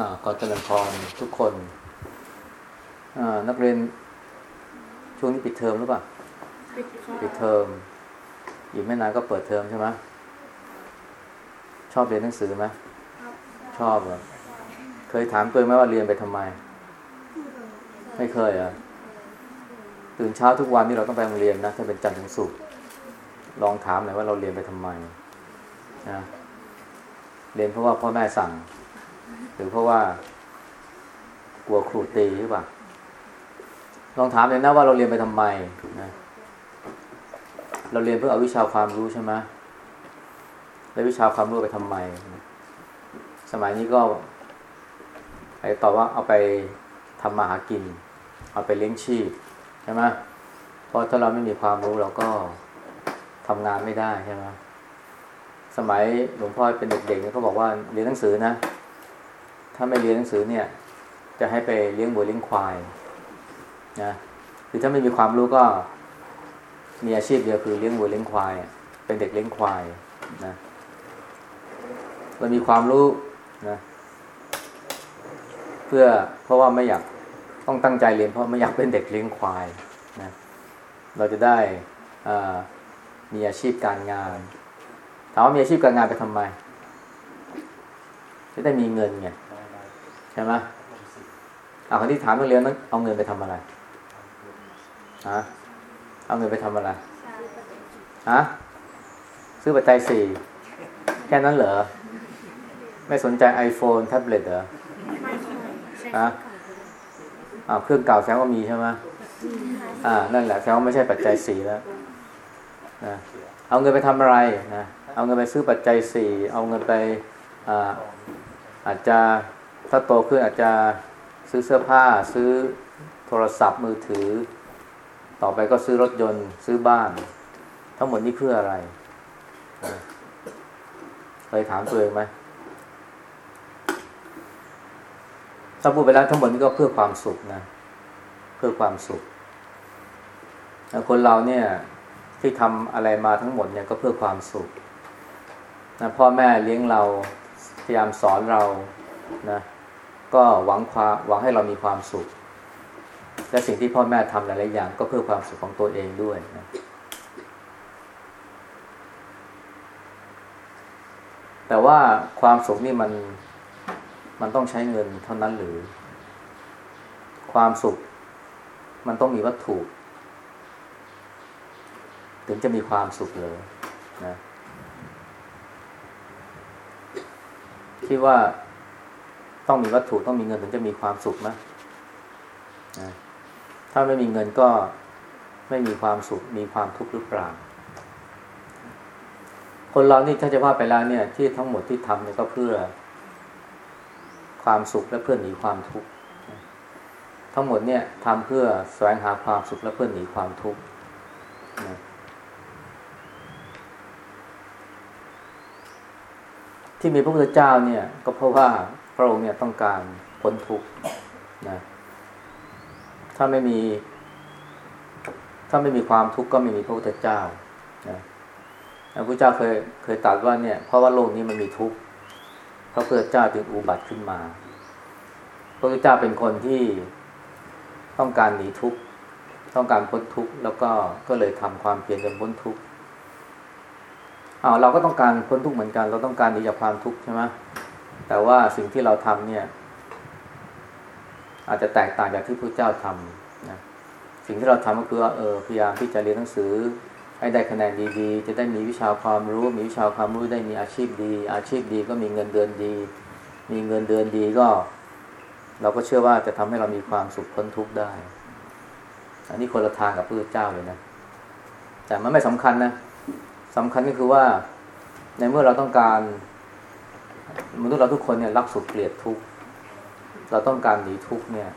อ่าขอเจริญพรทุกคนอ่านักเรียนช่วงนี้ปิดเทอมหรือเปล่าปิดค่ะปิดเทอมอีกไม่นานก็เปิดเทอมใช่ไหมชอบเรียนหนังสือไหมชอบเหรอเคยถามตัวเองไหมว่าเรียนไปทำไม ไม่เคยเหรอะตื่นเช้าทุกวันนี่เราต้องไปโรงเรียนนะถ้าเป็นจันทร์ถึงศุกร์ลองถามหน่อยว่าเราเรียนไปทำไมนะเรียนเพราะว่าพ่อแม่สั่ง หรือเพราะว่า กลัวครูตีหรือเปล่าลองถามเลยนะว่าเราเรียนไปทำไมนะเราเรียนเพื่อเอาวิชาความรู้ใช่ไหมแล้ววิชาความรู้ไปทำไม สมัยนี้ก็ไปตอบว่าเอาไปทำมาหากิน เอาไปเลี้ยงชีพใช่ไหมเพราะถ้าเราไม่มีความรู้เราก็ทำงานไม่ได้ใช่ไหมสมัยหลวงพ่อเป็นเด็กๆเนี่ยเขาบอกว่าเรียนหนังสือนะ ถ้าไม่เรียนหนังสือเนี่ย จะให้ไปเลี้ยงวัวเลี้ยงควายนะคือถ้าไม่มีความรู้ก็มีอาชีพเดียวคือเลี้ยงวัวเลี้ยงควาย เป็นเด็กเลี้ยงควายนะเรามีความรู้นะเพื่อเพราะว่าไม่อยากต้องตั้งใจเรียนเพราะไม่อยากเป็นเด็กเลี้ยงควายนะเราจะได้มีอาชีพการงานถามว่ามีอาชีพการงานไปทำไมจะได้มีเงินไง ใช่ไหมเอาคนที่ถามนักเรียนนั้นเอาเงินไปทำอะไรฮะเอาเงินไปทำอะไรฮะซื้อปัจจัยสี่แค่นั้นเหรอ ไม่สนใจ iPhone แท็บเล็ตเหรอไม่ใช่ใช่ฮะอ้าวเครื่องเก่าแสดงว่ามีใช่ไหมอ่านั่นแหละแสดงว่าไม่ใช่ปัจจัยสี่แล้วนะเอาเงินไปทำอะไรนะเอาเงินไปซื้อปัจจัยสี่เอาเงินไปอ่าอาจจะ ถ้าโตขึ้นอาจจะซื้อเสื้อผ้า ซื้อโทรศัพท์มือถือ ต่อไปก็ซื้อรถยนต์ ซื้อบ้าน ทั้งหมดนี้เพื่ออะไรเคยถามตัวเองไหมถ้าพูดไปแล้วทั้งหมดนี้ก็เพื่อความสุขนะ เพื่อความสุขคนเราเนี่ยที่ทำอะไรมาทั้งหมดเนี่ยก็เพื่อความสุขนะพ่อแม่เลี้ยงเราพยายามสอนเรานะ ก็หวังความหวังให้เรามีความสุข และสิ่งที่พ่อแม่ทำหลายๆอย่าง ก็เพื่อความสุขของตัวเองด้วยนะแต่ว่าความสุขนี่มันมันต้องใช้เงินเท่านั้นหรือ ความสุขมันต้องมีวัตถุ ถึงจะมีความสุขเลยนะคิดว่า ต้องมีวัตถุต้องมีเงินถึงจะมีความสุขนะถ้าไม่มีเงินก็ไม่มีความสุขมีความทุกข์หรือเปล่า คนเรานี่ถ้าจะว่าไปแล้วเนี่ย ที่ทั้งหมดที่ทำเนี่ยก็เพื่อ ความสุขและเพื่อหนีความทุกข์ทั้งหมดเนี่ยทำเพื่อแสวงหาความสุขและเพื่อหนีความทุกข์ที่มีพระพุทธเจ้าเนี่ย ก็เพราะว่า ระองค์เนี่ยต้องการพ้นทุกข์นะถ้าไม่มี ถ้าไม่มีความทุกข์ก็ไม่มีพระพุทธเจ้านะพระพุทธเจ้าเคยเคยตรัสว่าเนี่ย เพราะว่าโลกนี้มันมีทุกข์พระพุทธเจ้าจึงอุบัติขึ้นมา พระพุทธเจ้าเป็นคนที่ต้องการหนีทุกข์ต้องการพ้นทุกข์แล้วก็ก็เลยทำความเพียรจนพ้นทุกข์อ้าวเราก็ต้องการพ้นทุกข์เหมือนกัน เราต้องการหนีจากความทุกข์ใช่ไหม แต่ว่าสิ่งที่เราทำเนี่ย อาจจะแตกต่างจากที่พระเจ้าทำนะสิ่งที่เราทำก็คือเออพยายามที่จะเรียนหนังสือ ให้ได้คะแนนดีๆ จะได้มีวิชาความรู้ มีวิชาความรู้ได้มีอาชีพดี อาชีพดีก็มีเงินเดือนดี มีเงินเดือนดีก็ เราก็เชื่อว่าจะทำให้เรามีความสุขพ้นทุกข์ได้ อันนี้คนละทางกับพระเจ้าเลยนะแต่มันไม่สำคัญนะสำคัญก็คือว่าในเมื่อเราต้องการ มนุษย์เราทุกคนเนี่ยรักสุขเกลียดทุกข์เราต้องการหนีทุกข์เนี่ย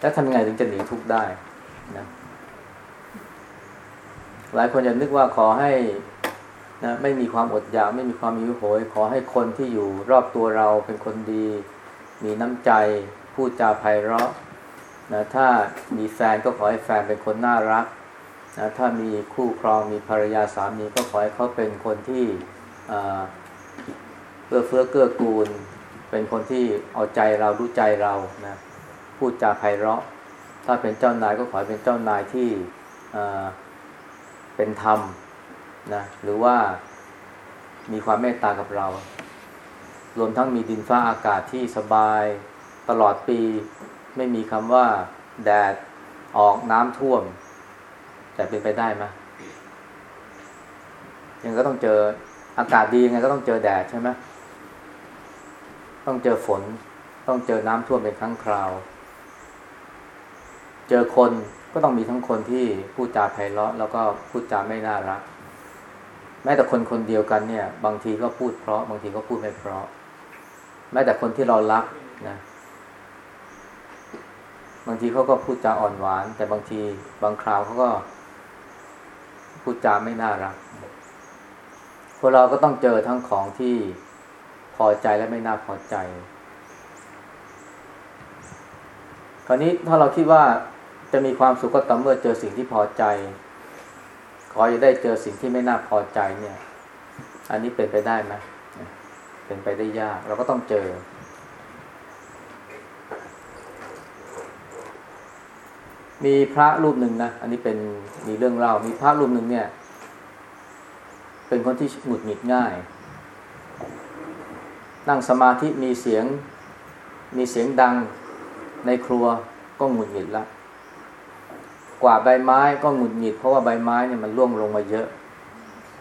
แล้วทำยังไงถึงจะหนีทุกข์ได้นะหลายคนจะนึกว่าขอให้นะไม่มีความอดอยากไม่มีความหิวโหย ขอให้คนที่อยู่รอบตัวเราเป็นคนดี มีน้ำใจ พูดจาไพเราะนะถ้ามีแฟนก็ขอให้แฟนเป็นคนน่ารักนะถ้ามีคู่ครองมีภรรยาสามีก็ขอให้เขาเป็นคนที่ เอื้อเฟื้อเกื้อกูล เป็นคนที่เอาใจเรารู้ใจเรานะพูดจาไพเราะ ถ้าเป็นเจ้านายก็ขอให้เป็นเจ้านายที่เป็นธรรมนะหรือว่ามีความเมตตากับเรา รวมทั้งมีดินฟ้าอากาศที่สบายตลอดปี ไม่มีคำว่า แดดออกน้ำท่วม แต่เป็นไปได้ไหมยังก็ต้องเจอ อากาศดียังไงก็ต้องเจอแดดใช่ไหมต้องเจอฝน ต้องเจอน้ำท่วมเป็นครั้งคราว เจอคนก็ต้องมีทั้งคนที่พูดจาไพเราะแล้วก็พูดจาไม่น่ารัก แม้แต่คนคนเดียวกันเนี่ย บางทีก็พูดเพราะ บางทีก็พูดไม่เพราะ แม้แต่คนที่เรารักนะบางทีเขาก็พูดจาอ่อนหวาน แต่บางทีบางคราวเขาก็พูดจาไม่น่ารัก คนเราก็ต้องเจอทั้งของที่พอใจและไม่น่าพอใจ คราวนี้ถ้าเราคิดว่าจะมีความสุขก็ต่อเมื่อเจอสิ่งที่พอใจ ขออย่าได้เจอสิ่งที่ไม่น่าพอใจเนี่ย อันนี้เป็นไปได้ไหมเป็นไปได้ยาก เราก็ต้องเจอ มีพระรูปหนึ่งนะ อันนี้เป็นมีเรื่องเล่า มีพระรูปหนึ่งเนี่ย เป็นคนที่หงุดหงิดง่าย นั่งสมาธิมีเสียงมีเสียงดังในครัวก็หงุดหงิดละกว่าใบไม้ก็หงุดหงิด เพราะว่าใบไม้เนี่ยมันร่วงลงมาเยอะ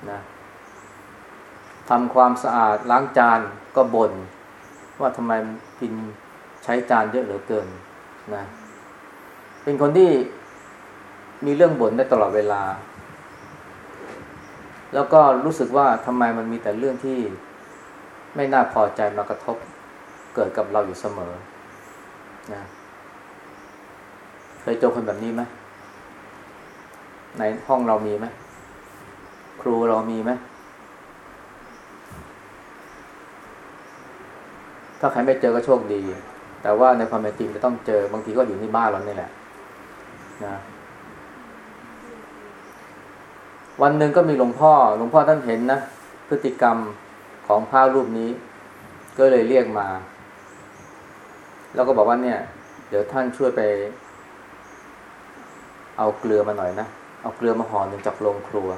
นะทำความสะอาดล้างจานก็บน่นว่าทำไมกินใช้จานเยอะเหลือเกินนะเป็นคนที่มีเรื่องบ่นได้ตลอดเวลา แล้วก็รู้สึกว่าทำไมมันมีแต่เรื่องที่ไม่น่าพอใจมากระทบเกิดกับเราอยู่เสมอนะเคยเจอคนแบบนี้ไหมในห้องเรามีไหมครูเรามีไหมถ้าใครไม่เจอก็โชคดี แต่ว่าในความเป็นจริงจะต้องเจอบางทีก็อยู่ที่บ้านเราเนี่แหละนะ วันหนึ่งก็มีหลวงพ่อ หลวงพ่อท่านเห็นนะ พฤติกรรมของพระรูปนี้ ก็เลยเรียกมา แล้วก็บอกว่าเนี่ย เดี๋ยวท่านช่วยไป เอาเกลือมาหน่อยนะ เอาเกลือมาห่อหนึ่งจากโรงครัว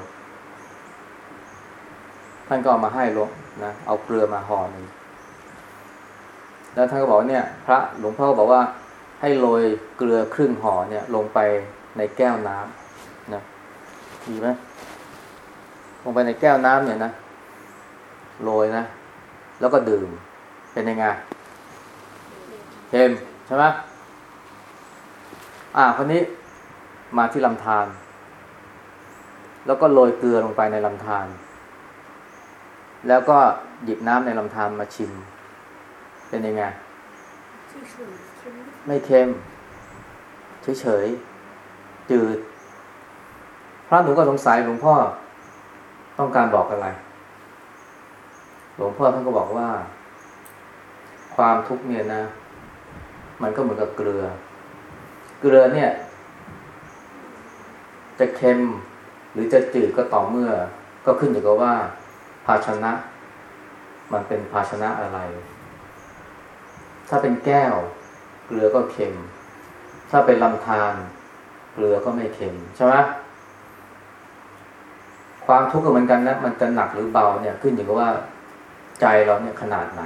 ท่านก็เอามาให้ลงนะ เอาเกลือมาห่อหนึ่งแล้วท่านก็บอกเนี่ย พระหลวงพ่อบอกว่าให้โรยเกลือครึ่งห่อเนี่ย ลงไปในแก้วน้ำนะดีไหม ลงไปในแก้วน้ำเนี่ยนะโรยนะ แล้วก็ดื่มเป็นยังไงเค็มใช่ไหมอ่าคนนี้มาที่ลำธารแล้วก็โรยเกลือลงไปในลำธารแล้วก็หยิบน้ำในลำธารมาชิม เป็นยังไงไม่เค็มเฉยๆจืด พระหนูก็สงสัยหลวงพ่อ ต้องการบอกอะไร หลวงพ่อท่านก็บอกว่า ความทุกข์เนี่ยนะ มันก็เหมือนกับเกลือ เกลือเนี่ย จะเค็มหรือจะจืดก็ต่อเมื่อ ก็ขึ้นอยู่กับว่า ภาชนะ มันเป็นภาชนะอะไร ถ้าเป็นแก้ว เกลือก็เค็ม ถ้าเป็นลำธารเกลือก็ไม่เค็มใช่ไหม ความทุกข์ก็เหมือนกันนะมันจะหนักหรือเบาเนี่ยขึ้นอยู่กับว่าใจเราเนี่ยขนาดไหน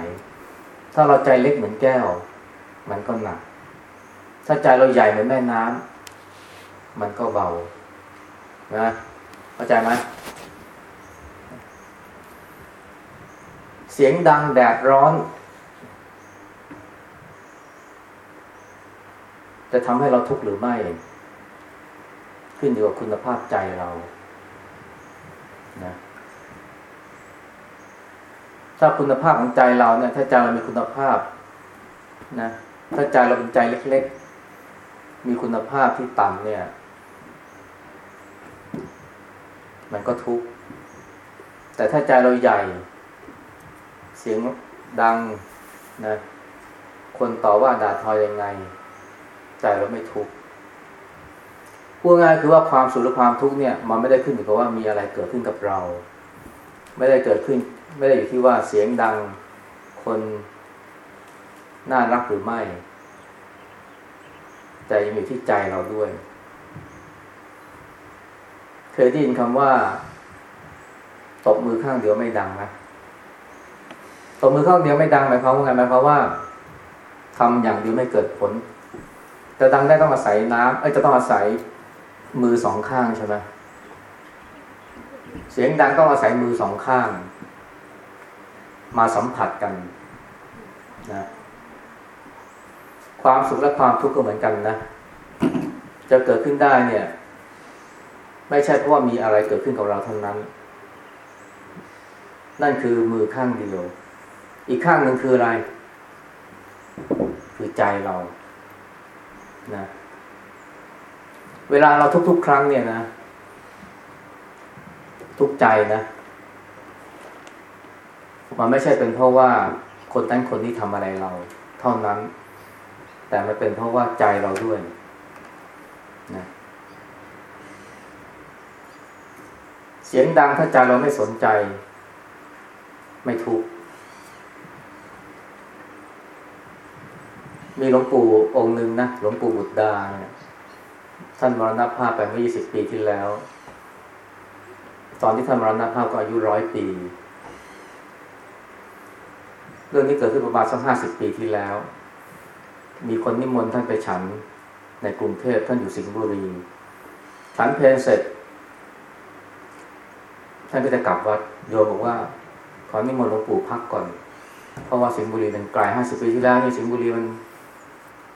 ถ้าเราใจเล็กเหมือนแก้ว มันก็หนัก ถ้าใจเราใหญ่เหมือนแม่น้ำมันก็เบานะเข้าใจไหมเสียงดังแดดร้อน จะทำให้เราทุกข์หรือไม่ ขึ้นอยู่กับคุณภาพใจเรา นะถ้าคุณภาพของใจเราเนี่ย ถ้าใจเรามีคุณภาพนะถ้าใจเราเป็นใจเล็กๆ มีคุณภาพที่ต่ำเนี่ย มันก็ทุกข์แต่ถ้าใจเราใหญ่ เสียงดังนะคนต่อว่าด่าทอยังไง ใจเราไม่ทุกข์ พูดง่ายคือว่าความสุขหรือความทุกข์เนี่ยมันไม่ได้ขึ้นอยู่กับว่ามีอะไรเกิดขึ้นกับเรา ไม่ได้เกิดขึ้น ไม่ได้อยู่ที่ว่าเสียงดังคนน่ารักหรือไม่ แต่ยังอยู่ที่ใจเราด้วย เคยได้ยินคำว่า ตบมือข้างเดียวไม่ดังนะตบมือข้างเดียวไม่ดังหมายความว่าไงหมายความว่าทำอย่างเดียวไม่เกิดผล แต่ดังได้ต้องอาศัยน้ำเอ้ยจะต้องอาศัย มือสองข้างใช่ไหมเสียงดังต้องอาศัยมือสองข้าง มาสัมผัสกันนะความสุขและความทุกข์ก็เหมือนกันนะ จะเกิดขึ้นได้เนี่ย ไม่ใช่เพราะว่ามีอะไรเกิดขึ้นกับเราเท่านั้น นั่นคือมือข้างเดียว อีกข้างหนึ่งคืออะไร คือใจเรานะ เวลาเราทุก ๆ ครั้งเนี่ยนะ ทุกใจนะ มันไม่ใช่เป็นเพราะว่าคนนั้นคนนี้ทำอะไรเรา เท่านั้น แต่มันเป็นเพราะว่าใจเราด้วยนะเสียงดังถ้าใจเราไม่สนใจ ไม่ทุกมีหลวงปู่องค์หนึ่งนะหลวงปู่บุตรดาเนี่ย ท่านมรณภาพไปเมื่อ 20 ปีที่แล้ว ตอนที่ท่านมรณภาพก็อายุร้อยปี เรื่องนี้เกิดขึ้นประมาณสักห้าสิบปีที่แล้ว มีคนนิมนต์ท่านไปฉันในกรุงเทพท่านอยู่สิงห์บุรี ฉันเพลเสร็จ ท่านก็จะกลับวัดโยมบอกว่าขอนิมนต์หลวงปู่พักก่อน เพราะว่าสิงห์บุรีมันไกลห้าสิบปีที่แล้วนี่สิงห์บุรีมัน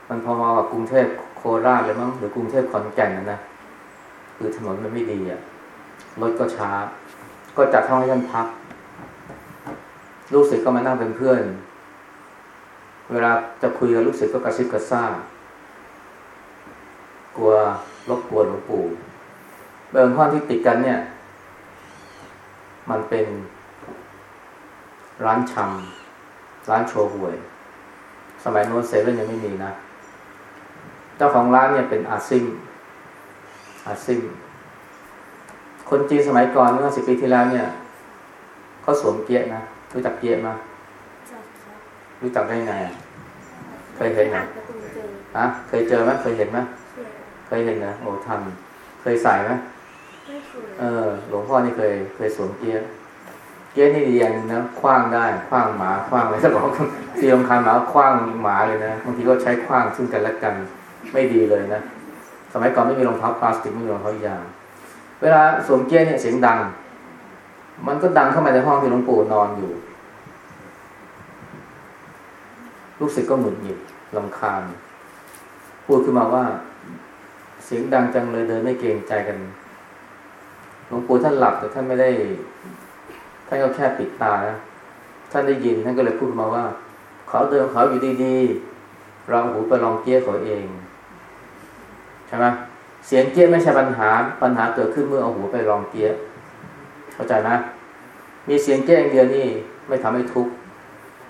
มันพอมากับกรุงเทพ โคราชเลยมั้งหรือกรุงเทพขอนแก่นนะนะคือถนนมันไม่ดีอะ่ะรถก็ช้า ก็จัดห้องให้ท่านพัก ลูกศิษย์ก็มานั่งเป็นเพื่อน เวลาจะคุยกับลูกศิษย์ก็กระซิบกระซาบกลัวรบกวนหลวงปู่เบิงห้องที่ติดกันเนี่ย มันเป็น ร้านชำร้านโชว์หวย สมัยโน้นเซเว่นยังไม่มีนะ เจ้าของร้านเนี่ยเป็นอาซิมอาซิม คนจีนสมัยก่อนเมื่อสิบปีที่แล้วเนี่ยเขาสวมเกียร์นะรู้จักเกียร์มาจับครับรู้จักได้ไงอะเคยเห็นไหมอ่านการ์ตูนเจออะเคยเจอไหมเคยเห็นไหมเชื่อเคยเห็นนะโอ้ทันเคยใส่ไหมไม่เคยเออ หลวงพ่อนี่เคยเคยสวมเกียร์เกียร์นี่ดีอย่างหนึงนะคว้างได้คว้างหมาคว้างอะไรถ้าบอกที่สำคัญหมาคว้างหมาเลยนะบางทีก็ใช้คว้างซึ่งกันและกัน ไม่ดีเลยนะ สมัยก่อนไม่มีรองเท้าพลาสติกไม่มีรองเท้ายางเวลาสวมเกียร์เนี่ยเสียงดัง มันก็ดังเข้ามาในห้องที่หลวงปู่นอนอยู่ ลูกศิษย์ก็หงุดหงิดลำคาญ พูดขึ้นมาว่า เสียงดังจังเลยเดินไม่เกรงใจกันหลวงปู่ท่านหลับแต่ท่านไม่ได้ท่านก็แค่ปิดตานะท่านได้ยินท่านก็เลยพูดมาว่า เขาเดินเขาอยู่ดีๆเราหูไปลองเกี้ยเขาเอง ใช่ไหมเสียงเกี้ยไม่ใช่ปัญหาปัญหาเกิดขึ้นเมื่อเอาหูไปลองเกี้ยเข้าใจนะมีเสียงเกี้ยอย่างเดียวนี่ไม่ทำให้ทุกข์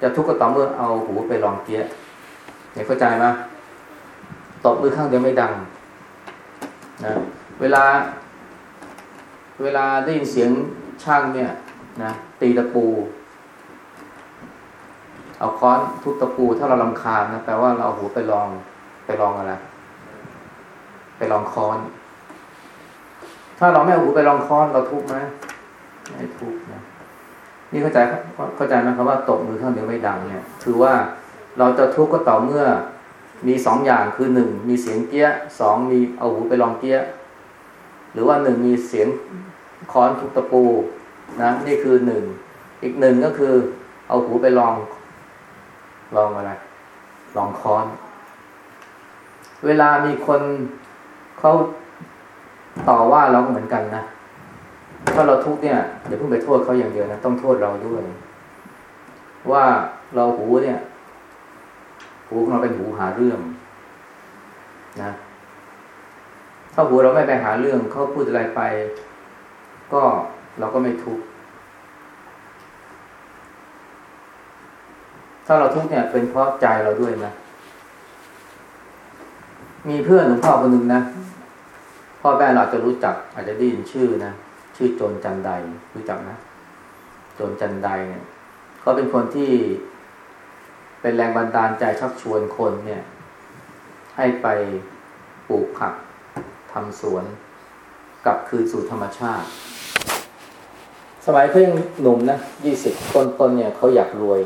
จะทุกข์ก็ต่อเมื่อเอาหูไปลองเกี้ยเนี่ยเข้าใจไหมตบมือข้างเดียวไม่ดังนะเวลา เวลาได้ยินเสียงช่างเนี่ยนะตีตะปู เอาค้อนทุบตะปู ถ้าเราลำคาญนะแปลว่าเราเอาหูไปลองไปลองอะไร ไปลองค้อน ถ้าเราไม่เอาหูไปลองค้อนเราทุบไหมไม่ทุบนะนี่เข้าใจเข้าใจไหมครับว่าตบมือข้างเดียวไม่ดังเนี่ย ถือว่าเราจะทุกข์ก็ต่อเมื่อมีสองอย่างคือหนึ่งมีเสียงเกี้ยสองมีเอาหูไปลองเกี้ยหรือว่าหนึ่งมีเสียงค้อนทุบตะปูนะนี่คือหนึ่งอีกหนึ่งก็คือ เอาหูไปลอง ลองอะไรลองค้อน เวลามีคน เขาต่อว่าเราเหมือนกันนะถ้าเราทุกข์เนี่ยอย่าเพิ่งไปโทษเขาอย่างเดียวนะต้องโทษเราด้วย ว่าเราหูเนี่ย หูของเราเป็นหูหาเรื่องนะถ้าหูเราไม่ไปหาเรื่องเขาพูดอะไรไป ก็เราก็ไม่ทุกข์ถ้าเราทุกข์เนี่ยเป็นเพราะใจเราด้วยนะมีเพื่อนหลวงพ่อคนหนึ่งนะ พ่อแม่เราจะรู้จัก อาจจะได้ยินชื่อนะชื่อโจรจันไดรู้จักนะโจรจันไดเนี่ยเขาเป็นคนที่เป็นแรงบันดาลใจชักชวนคนเนี่ย ให้ไปปลูกผักทำสวนกลับคืนสู่ธรรมชาติ สมัยเขายังหนุ่มนะยี่สิบต้นๆเนี่ยเขาอยากรวย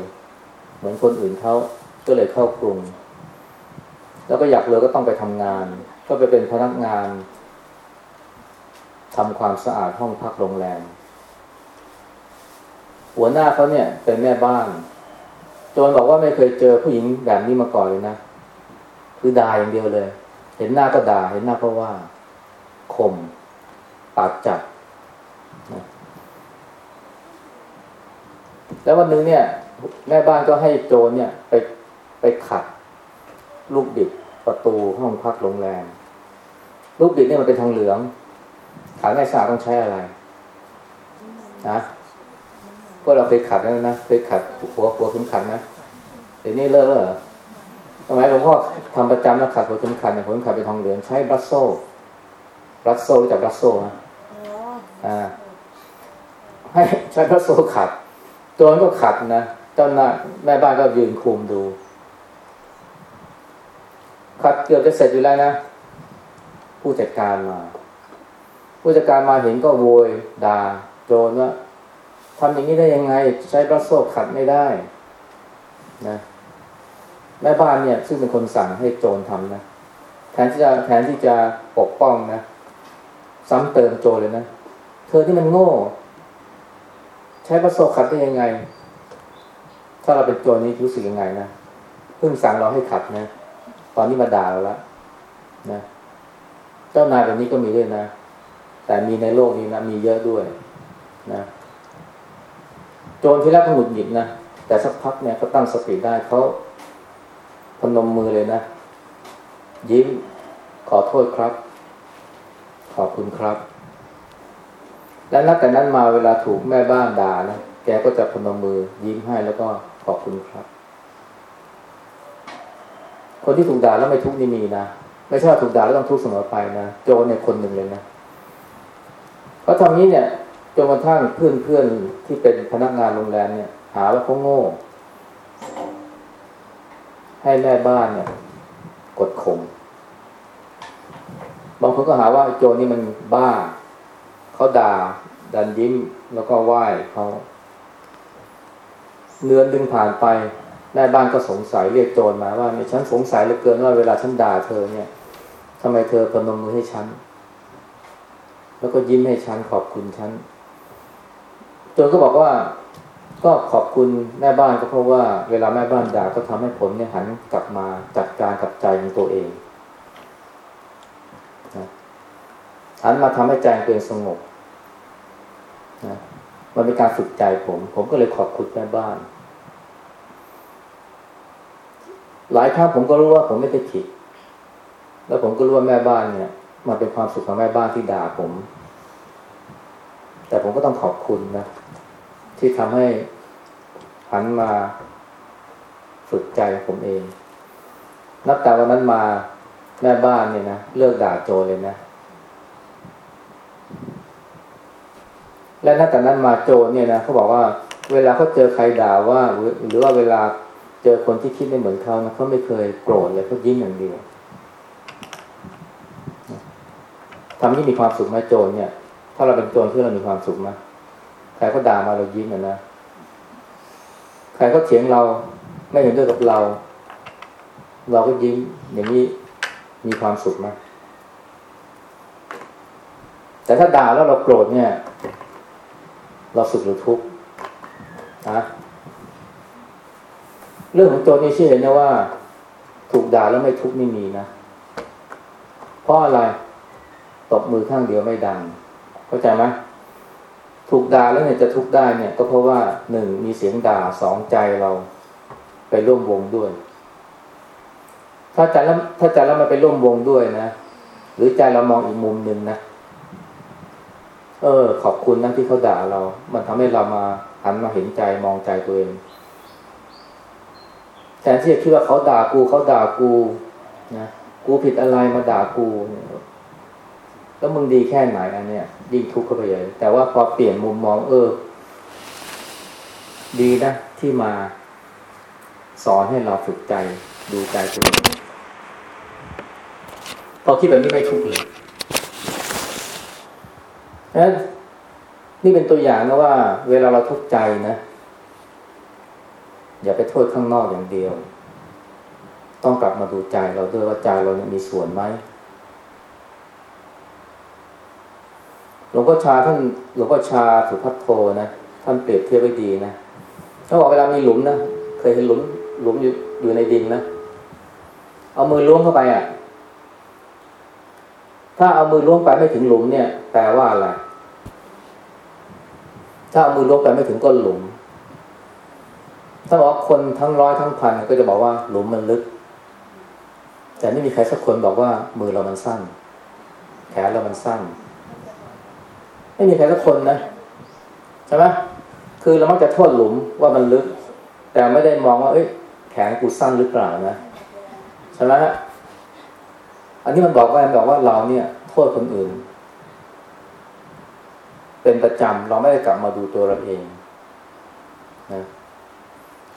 เหมือนคนอื่นเขาก็เลยเข้ากรุง แล้วก็อยากรวยก็ต้องไปทำงาน ก็ไปเป็นพนักงาน ทำความสะอาดห้องพักโรงแรม หัวหน้าเขาเนี่ย เป็นแม่บ้านโจนบอกว่าไม่เคยเจอผู้หญิงแบบนี้มาก่อนเลยนะ คือด่าอย่างเดียวเลย เห็นหน้าก็ด่า เห็นหน้าก็ว่าข่มปากจัดนะแล้ววันหนึ่งเนี่ย แม่บ้านก็ให้โจรเนี่ย ไปไปขัด ลูกบิดประตูห้องพักโรงแรม ลูกบิดเนี่ยมันเป็นทองเหลือง ขัดไม่สะอาดต้องใช้อะไรนะก็เราเคยขัดแล้วนะเคยขัดหัวหัวเข็มขัดนะเดี๋ยวนี้เลิกแล้วเหรอสมัยหลวงพ่อทำประจำนะขัดหัวเข็มขัดเนี่ยหัวเข็มขัดเป็นทองเหลืองใช้บรัสโซ่บรัสโซ่รู้จักบรัสโซ่ไหมอ๋ออ่าให้ใช้บรัสโซ่ขัด ตัวนั้นก็ขัดนะเจ้าหน้าแม่บ้านก็ยืนคุมดู ขัดเกือบจะเสร็จอยู่แล้วนะผู้จัดการมา ผู้จัดการมาเห็นก็โวยด่าโจรว่าทำอย่างนี้ได้ยังไงใช้บรัสโซ่ขัดไม่ได้นะแม่บ้านเนี่ย ซึ่งเป็นคนสั่งให้โจรทำนะแทนที่จะแทนที่จะปกป้องนะซ้ำเติมโจรเลยนะเธอที่มันโง่ ใช้บรัสโซ่ขัดได้ยังไง ถ้าเราเป็นโจรนี่รู้สึกยังไงนะเพิ่งสั่งเราให้ขัดนะตอนนี้มาด่าเราแล้วนะเจ้านายแบบนี้ก็มีด้วยนะ แต่มีในโลกนี้นะมีเยอะด้วยนะโจรที่แรกก็หงุดหงิดนะแต่สักพักเนี่ยเขาตั้งสติได้เขาพนมมือเลยนะ ยิ้มขอโทษครับ ขอบคุณครับ และนับแต่นั้นมาเวลาถูกแม่บ้านด่านะแกก็จะพนมมือยิ้มให้แล้วก็ขอบคุณครับ คนที่ถูกด่าแล้วไม่ทุกข์นี่มีนะ ไม่ใช่ว่าถูกด่าแล้วต้องทุกข์เสมอไปนะ โจรเนี่ยคนหนึ่งเลยนะ เขาทำนี้เนี่ยจนกระทั่งเพื่อนเพื่อนๆที่เป็นพนักงานโรงแรมเนี่ย หาว่าเขาโง่ ให้แม่บ้านเนี่ย กดข่มบางคนก็หาว่าโจรนี่มันบ้า เขาด่า ดันยิ้มแล้วก็ไหว้เขาเดือนดึงผ่านไปแม่บ้านก็สงสัยเรียกโจรมาว่าเนี่ยฉันสงสัยเหลือเกินว่าเวลาฉันด่าเธอเนี่ยทำไมเธอพนมมือให้ฉัน แล้วก็ยิ้มให้ฉันขอบคุณฉันจรก็บอกว่า ก็ขอบคุณแม่บ้านก็เพราะว่า เวลาแม่บ้านด่าก็ทำให้ผมเนี่ยหันกลับมาจัดการกับใจของตัวเองนะหันมาทำให้ใจตัวเองสงบนะมันเป็นการฝึกใจผม ผมก็เลยขอบคุณแม่บ้าน หลายครั้งผมก็รู้ว่าผมไม่ได้ผิด แล้วผมก็รู้ว่าแม่บ้านเนี่ย มันเป็นความสุขของแม่บ้านที่ด่าผม แต่ผมก็ต้องขอบคุณนะ ที่ทำให้หันมาฝึกใจผมเอง นับแต่วันนั้นมาแม่บ้านเนี่ยนะเลิกด่าโจเลยนะ และนับแต่นั้นมาโจเนี่ยนะเขาบอกว่า เวลาเขาเจอใครด่าว่า หรือว่าเวลาเจอคนที่คิดไม่เหมือนเขานะเขาไม่เคยโกรธเลยเขายิ้มอย่างเดียว ทำให้มีความสุขไหมโจรเนี่ย ถ้าเราเป็นโจรเพื่อเรามีความสุขไหมใครก็ด่ามาเรายิ้มนะใครก็เถียงเราไม่เห็นด้วยกับเรา เราก็ยิ้มอย่างนี้มีความสุขไหมแต่ถ้าด่าแล้วเราโกรธเนี่ย เราสุขหรือทุกข์นะเรื่องของโจรนี่เชื่อเห็นนะว่า ถูกด่าแล้วไม่ทุกข์นี่มีนะเพราะอะไร ตบมือข้างเดียวไม่ดัง เข้าใจไหมถูกด่าแล้วเนี่ยจะทุกข์ได้เนี่ย ก็เพราะว่าหนึ่งมีเสียงด่าสองใจเราไปร่วมวงด้วย ถ้าใจแล้วถ้าใจแล้วมันไปร่วมวงด้วยนะ หรือใจเรามองอีกมุมหนึ่งนะ เออ ขอบคุณนะที่เขาด่าเรา มันทำให้เรามาหันมาเห็นใจมองใจตัวเองแทนที่จะคิดว่าเขาด่ากูเขาด่ากูนะกูผิดอะไรมาด่ากูเนี่ย แล้วมึงดีแค่ไหนอันเนี้ยยิ่งทุกข์เข้าไปใหญ่แต่ว่าพอเปลี่ยนมุมมองเออ ดีนะที่มา สอนให้เราฝึกใจดูใจตัวเองพอคิดแบบนี้ไม่ทุกข์เลยนะนี่เป็นตัวอย่างนะว่า เวลาเราทุกข์ใจนะ อย่าไปโทษข้างนอกอย่างเดียว ต้องกลับมาดูใจเราด้วยว่าใจเรามีส่วนไหม หลวงพ่อชาท่านหลวงพ่อชาสุพัทโทนะท่านเปรียบเทียบไว้ดีนะเขาบอกเวลามีหลุมนะเคยเห็นหลุมหลุมอยู่อยู่ในดินนะเอามือล้วงเข้าไปอะ ถ้าเอามือล้วงไปไม่ถึงหลุมเนี่ยแปลว่าอะไรถ้าเอามือล้วงไปไม่ถึงก้นหลุม ถ้าบอกคนทั้งร้อยทั้งพันก็จะบอกว่าหลุมมันลึก แต่ไม่มีใครสักคนบอกว่ามือเรามันสั้น แขนเรามันสั้น ไม่มีใครสักคนนะใช่ไหมคือเรามักจะโทษหลุมว่ามันลึก แต่ไม่ได้มองว่าเอ้ยแขนกูสั้นหรือเปล่านะใช่ไหมอันนี้มันบอกว่ามันบอกว่าเราเนี่ย โทษคนอื่น เป็นประจำเราไม่ได้กลับมาดูตัวเราเองนะ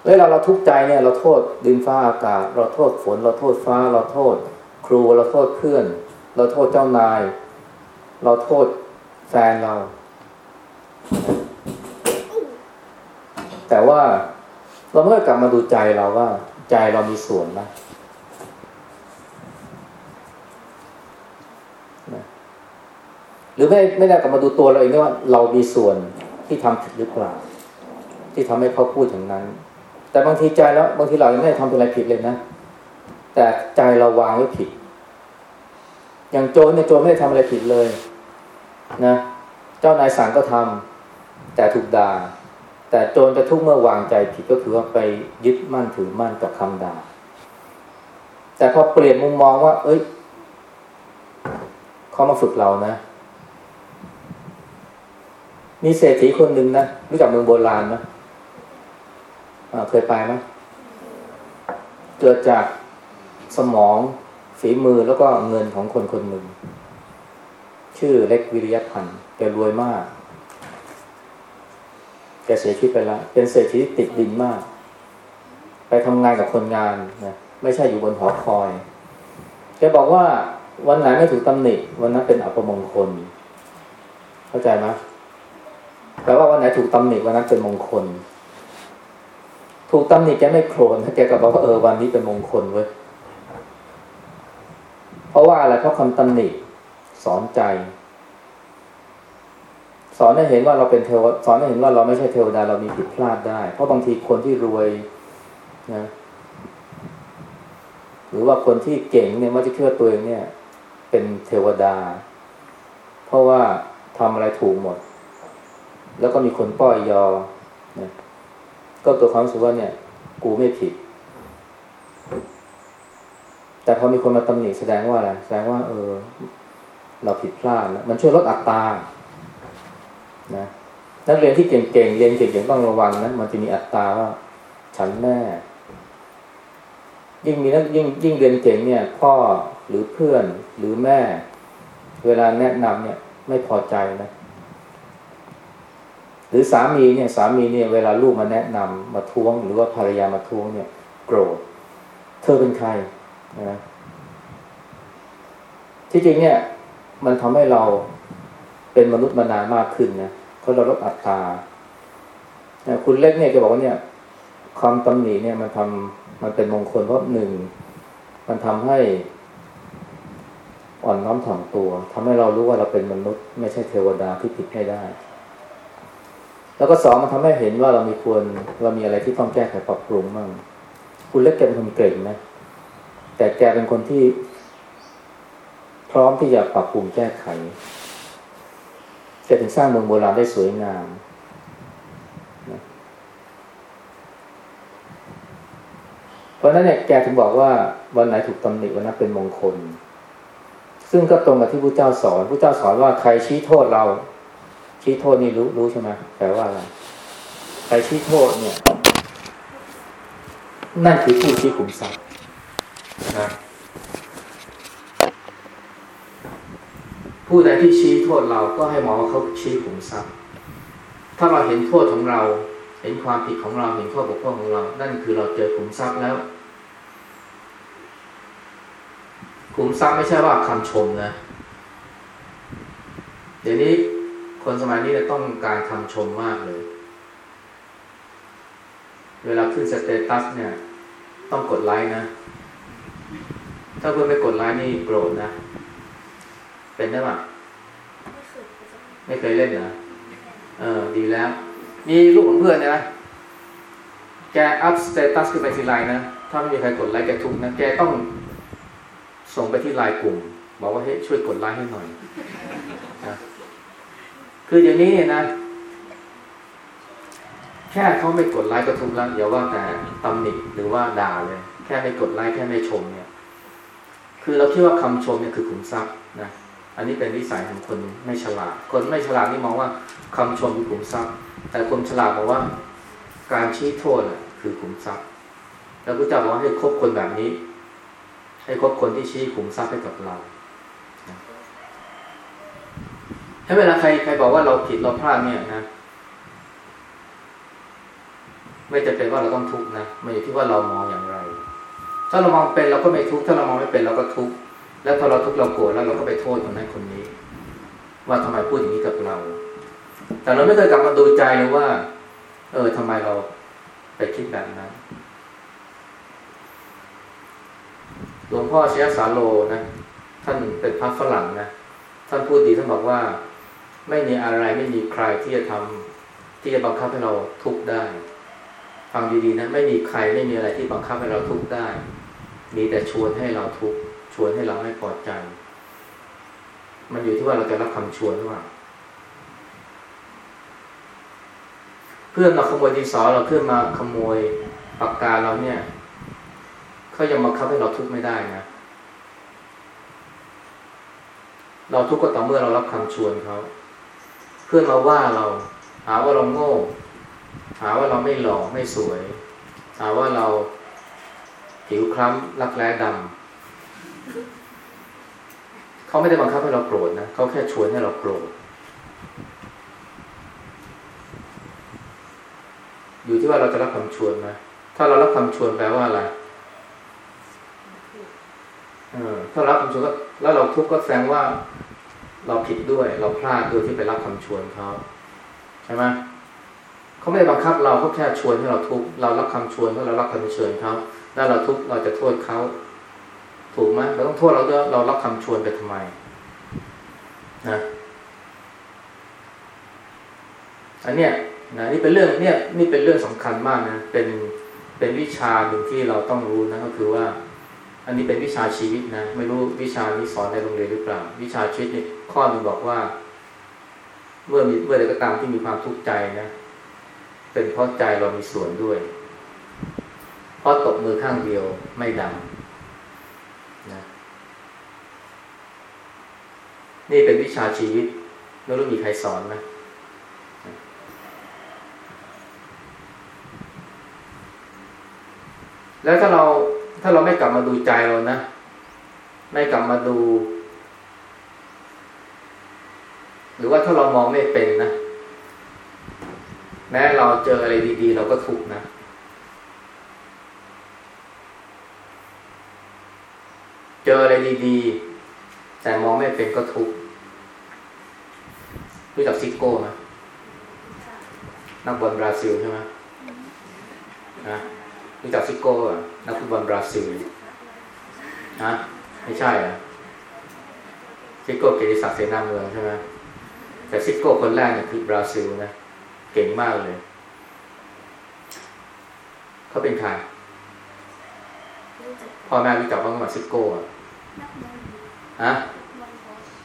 เวลาเราทุกข์ใจเนี่ย เราโทษดินฟ้าอากาศ เราโทษฝน เราโทษฟ้า เราโทษ ครูเราโทษเพื่อน เราโทษเจ้านาย เราโทษ แฟนเรา แต่ว่าเราไม่ได้กลับมาดูใจเราว่า ใจเรามีส่วนไหมหรือไม่ไม่ได้กลับมาดูตัวเราเองว่า เรามีส่วนที่ทำผิดหรือเปล่า ที่ทำให้เขาพูดอย่างนั้น แต่บางทีใจแล้วบางทีเรายังไม่ได้ทำอะไรผิดเลยนะแต่ใจเราวางไว้ผิด อย่างโจรเนี่ยโจรไม่ได้ทำอะไรผิดเลย นะเจ้านายสั่งก็ทำแต่ถูกด่าแต่โจรจะทุกข์เมื่อวางใจผิดก็คือว่าไปยึดมั่นถือมั่นกับคำด่า แต่พอเปลี่ยนมุมมองว่า เอ้ยเขามาฝึกเรานะ มีเศรษฐีคนหนึ่งนะรู้จักเมืองโบราณนะเคยไปไหมเกิดจากสมองฝีมือแล้วก็เงินของคนคนหนึ่ง ชื่อเล็กวิริยพันธ์แกรวยมากแกเสียชีวิตไปแล้ว เป็นเศรษฐีติดดินมาก ไปทำงานกับคนงานนะไม่ใช่อยู่บนหอคอยแกบอกว่าวันไหนไม่ถูกตำหนิวันนั้นเป็นอัปมงคล เข้าใจไหมแปลว่าวันไหนถูกตำหนิวันนั้นเป็นมงคล ถูกตำหนิแกไม่โกรธแกก็บอกว่าเออวันนี้เป็นมงคลเว้ยเพราะว่าอะไรเพราะคำตำหนิ สอนใจ สอนให้เห็นว่าเราเป็นเทวสอนให้เห็นว่าเราไม่ใช่เทวดาเรามีผิดพลาดได้ เพราะบางทีคนที่รวยนะหรือว่าคนที่เก่งเนี่ยมักจะคิดว่าตัวเองเนี่ย เป็นเทวดา เพราะว่าทำอะไรถูกหมด แล้วก็มีคนป้อยยอนะก็เกิดความรู้สึกว่าเนี่ย กูไม่ผิด แต่พอมีคนมาตำหนิแสดงว่าอะไรแสดงว่า เออ เราผิดพลาดนะมันช่วยลดอัตรานะนักเรียนที่เก่งๆเรียนเก่งๆต้องระวังนะมันจะมีอัตราว่าฉันแม่ยิ่งมีนักยิ่งยิ่งเรียนเก่งเนี่ย พ่อหรือเพื่อนหรือแม่ เวลาแนะนำเนี่ย ไม่พอใจนะ หรือสามีเนี่ยสามีเนี่ย เวลาลูกมาแนะนำมาท้วง หรือว่าภรรยามาท้วงเนี่ย โกรธ เธอเป็นใครนะที่จริงเนี่ย มันทำให้เราเป็นมนุษย์มานานมากขึ้นนะเพราะเราลดอัตราคุณเล็กเนี่ยจะบอกว่าเนี่ยความตำหนิเนี่ยมันทำมันเป็นมงคลเพราะหนึ่งมันทำให้อ่อนน้อมถ่อมตัวทำให้เรารู้ว่าเราเป็นมนุษย์ ไม่ใช่เทวดาที่ผิดให้ได้ แล้วก็สองมันทำให้เห็นว่าเรามีควรเรามีอะไรที่ต้องแก้ไขปรับปรุงบ้างคุณเล็กแกเป็นคนเก่งนะแต่แกเป็นคนที่ ร้อมที่จะปรับปรุงแก้ไขแกถึงสร้างเมืองโบราณได้สวยงามนะเพราะนั้นเนี่ยแกถึงบอกว่าวันไหนถูกตำหนิวันนั้นเป็นมงคล ซึ่งก็ตรงกับที่พระเจ้าสอนพระเจ้าสอนว่าใครชี้โทษเรา ชี้โทษนี่รู้รู้ใช่ไหมแปลว่าอะไรใครชี้โทษเนี่ย นั่นคือผู้ชี้ขุมทรัพย์นะ ผู้ใดที่ชี้โทษเราก็ให้มองว่าเขาชี้ขุมทรัพย์ ถ้าเราเห็นโทษของเรา เห็นความผิดของเราเห็นข้อบกพร่องของเรา นั่นคือเราเจอขุมทรัพย์แล้วขุมทรัพย์ไม่ใช่ว่าคำชมนะ เดี๋ยวนี้คนสมัยนี้ต้องการคำชมมากเลย เวลาขึ้น status เนี่ย ต้องกดไลค์นะ ถ้าเพื่อนไม่กดไลค์นี่โกรธนะ เป็นได้ปะไม่เคยเจ้าค่ะไม่เคยเล่นเหรอเออ ดีแล้ว มีลูกของเพื่อนเนี่ยนะ แกอัพ status ขึ้นไปที่ไลน์นะ ถ้าไม่มีใครกดไลค์แกทุกข์นะ แกต้องส่งไปที่ไลน์กลุ่ม บอกว่าให้ช่วยกดไลค์ให้หน่อยนะคือเดี๋ยวนี้เนี่ยนะ แค่เขาไม่กดไลค์ก็ทุกข์แล้วอย่าว่าแต่ตำหนิหรือว่าด่าเลย แค่ไม่กดไลค์แค่ไม่ชมเนี่ย คือเราคิดว่าคำชมเนี่ยคือขุมทรัพย์นะ อันนี้เป็นวิสัยของคนไม่ฉลาด คนไม่ฉลาดนี่มองว่าคำชมคือขุมทรัพย์ แต่คนฉลาดบอกว่าการชี้โทษน่ะคือขุมทรัพย์ แล้วพระเจ้าบอกว่าให้คบคนแบบนี้ ให้คบคนที่ชี้ขุมทรัพย์ให้กับเราถ้าเวลาใครใครบอกว่าเราผิดเราพลาดเนี่ยนะ ไม่จำเป็นว่าเราต้องทุกข์นะมันอยู่ที่ว่าเรามองอย่างไร ถ้าเรามองเป็นเราก็ไม่ทุกข์ถ้าเรามองไม่เป็นเราก็ทุกข์ แล้วพอเราทุกข์เราโกรธแล้วเราก็ไปโทษคนนั้นคนนี้ ว่าทำไมพูดอย่างนี้กับเรา แต่เราไม่เคยกลับมาดูใจเลยว่า เออทำไมเราไปคิดแบบนั้นหลวงพ่อเชียสาโลนะท่านเป็นพระฝรั่งนะท่านพูดดีท่านบอกว่า ไม่มีอะไรไม่มีใครที่จะทำที่จะบังคับให้เราทุกข์ได้ฟังดีๆนะไม่มีใครไม่มีอะไรที่บังคับให้เราทุกข์ได้ มีแต่ชวนให้เราทุกข์ ชวนให้เราไม่พอใจ มันอยู่ที่ว่าเราจะรับคำชวนหรือเปล่าเพื่อนเราขโมยดินสอเราเพื่อนมาขโมยปากกาเราเนี่ยเขายังบังคับให้เราทุกข์ไม่ได้นะเราทุกข์ก็ต่อเมื่อเรารับคำชวนเขาเพื่อนมาว่าเรา หาว่าเราโง่ หาว่าเราไม่หล่อไม่สวย หาว่าเราผิวคล้ำรักแร้ดำ เขาไม่ได้บังคับให้เราโกรธนะเขาแค่ชวนให้เราโกรธอยู่ที่ว่าเราจะรับคำชวนไหมถ้าเรารับคำชวนแปลว่าอะไรอถ้ารับคำชวนก็แล้วเราทุกข์ก็แสดงว่าเราผิดด้วย เราพลาดด้วยที่ไปรับคำชวนเขาใช่ไหมเขาไม่ได้บังคับเราเขาแค่ชวนให้เราทุกข์เรารับคำชวนเพราะเรารับคำเชิญเขาแล้วเราทุกข์เราจะโทษเขา ถูกไหมเราต้องโทษเราด้วยเรารับคำชวนไปทำไมนะอันเนี้ยนะนี่เป็นเรื่องเนี่ยนี่เป็นเรื่องสำคัญมากนะเป็นเป็นวิชาหนึ่งที่เราต้องรู้นะก็คือว่า อันนี้เป็นวิชาชีวิตนะไม่รู้วิชานี้สอนในโรงเรียนหรือเปล่า วิชาชีวิตนี่ข้อหนึ่งบอกว่า เมื่อมีเมื่อใดก็ตามที่มีความทุกข์ใจนะเป็นเพราะใจเรามีส่วนด้วยเพราะตบมือข้างเดียวไม่ดังนะ นี่เป็นวิชาชีวิตไม่รู้มีใครสอนไหมแล้วถ้าเราถ้าเราไม่กลับมาดูใจเรานะ ไม่กลับมาดู หรือว่าถ้าเรามองไม่เป็นนะ แม้เราเจออะไรดีๆ เราก็ทุกนะ เจออะไรดีๆ แต่มองไม่เป็นก็ทุกข์รู้จักซิโก้ไหมนักบอลบราซิลใช่ไหมนะรู้จักซิโก้อะนักฟุตบอลบราซิลนะไม่ใช่อะซิโก้เกียรติศักดิ์เสนาเมืองใช่ไหมแต่ซิโก้คนแรกเนี่ยคือบราซิลนะเก่งมากเลย เขาเป็นใครรู้จักพ่อแม่รู้จักบ้างไหมซิโก้อะนักบอลฮะบอลบอล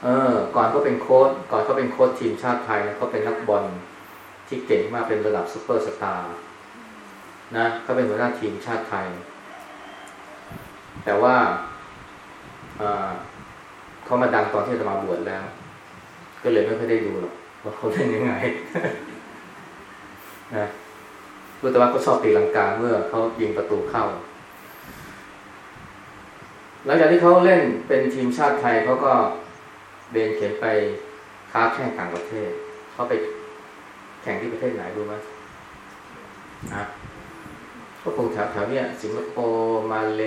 เออ ก่อนเขาเป็นโค้ชก่อนเขาเป็นโค้ชทีมชาติไทยนะเขาเป็นนักบอลที่เก่งมากเป็นระดับซูเปอร์สตาร์นะเขาเป็นหัวหน้าทีมชาติไทย แต่ว่าเออเขามาดังตอนที่จะมาบวชแล้ว ก็เลยไม่ค่อยได้ดูหรอกว่าเขาเล่นยังไงนะรู้แต่ว่าเขาชอบตีลังกาเมื่อเขายิงประตูเข้า หลังจากที่เขาเล่นเป็นทีมชาติไทยเขาก็ เบนเข็มไปค้าแข่งต่างประเทศ เขาไปแข่งที่ประเทศไหนรู้ไหมนะก็คงแถวแถวๆเนี้ยสิงคโปร์มาเล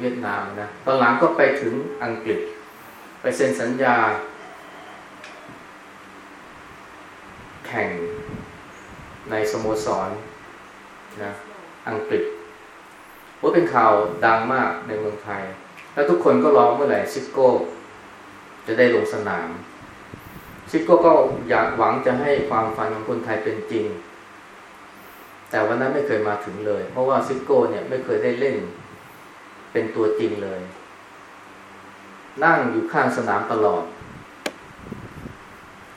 เวียดนามนะตอนหลังก็ไปถึงอังกฤษ ไปเซ็นสัญญา แข่งในสโมสรนะอังกฤษว่าเป็นข่าวดังมากในเมืองไทย แล้วทุกคนก็ร้องเมื่อไหร่ซิโก้ จะได้ลงสนาม ซิโก้ก็อยากหวังจะให้ความฝันของคนไทยเป็นจริง แต่วันนั้นไม่เคยมาถึงเลย เพราะว่าซิโก้เนี่ยไม่เคยได้เล่นเป็นตัวจริงเลย นั่งอยู่ข้างสนามตลอด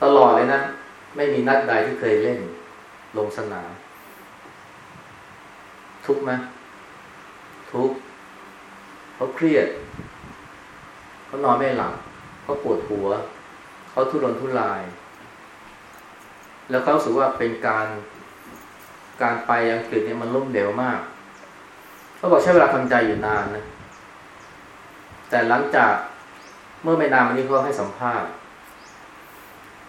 ตลอดเลยนะ ไม่มีนัดใดที่เคยเล่น ลงสนาม ทุกไหมทุกเขาเครียดเขานอนไม่หลับ เขาปวดหัว เขาทุรนทุราย แล้วเขาสึกว่าเป็นการการไปอังกฤษเนี่ยมันล้มเหลวมากเขาบอกใช้เวลาทำใจอยู่นานนะแต่หลังจากเมื่อไม่นานมานี้เขาให้สัมภาษณ์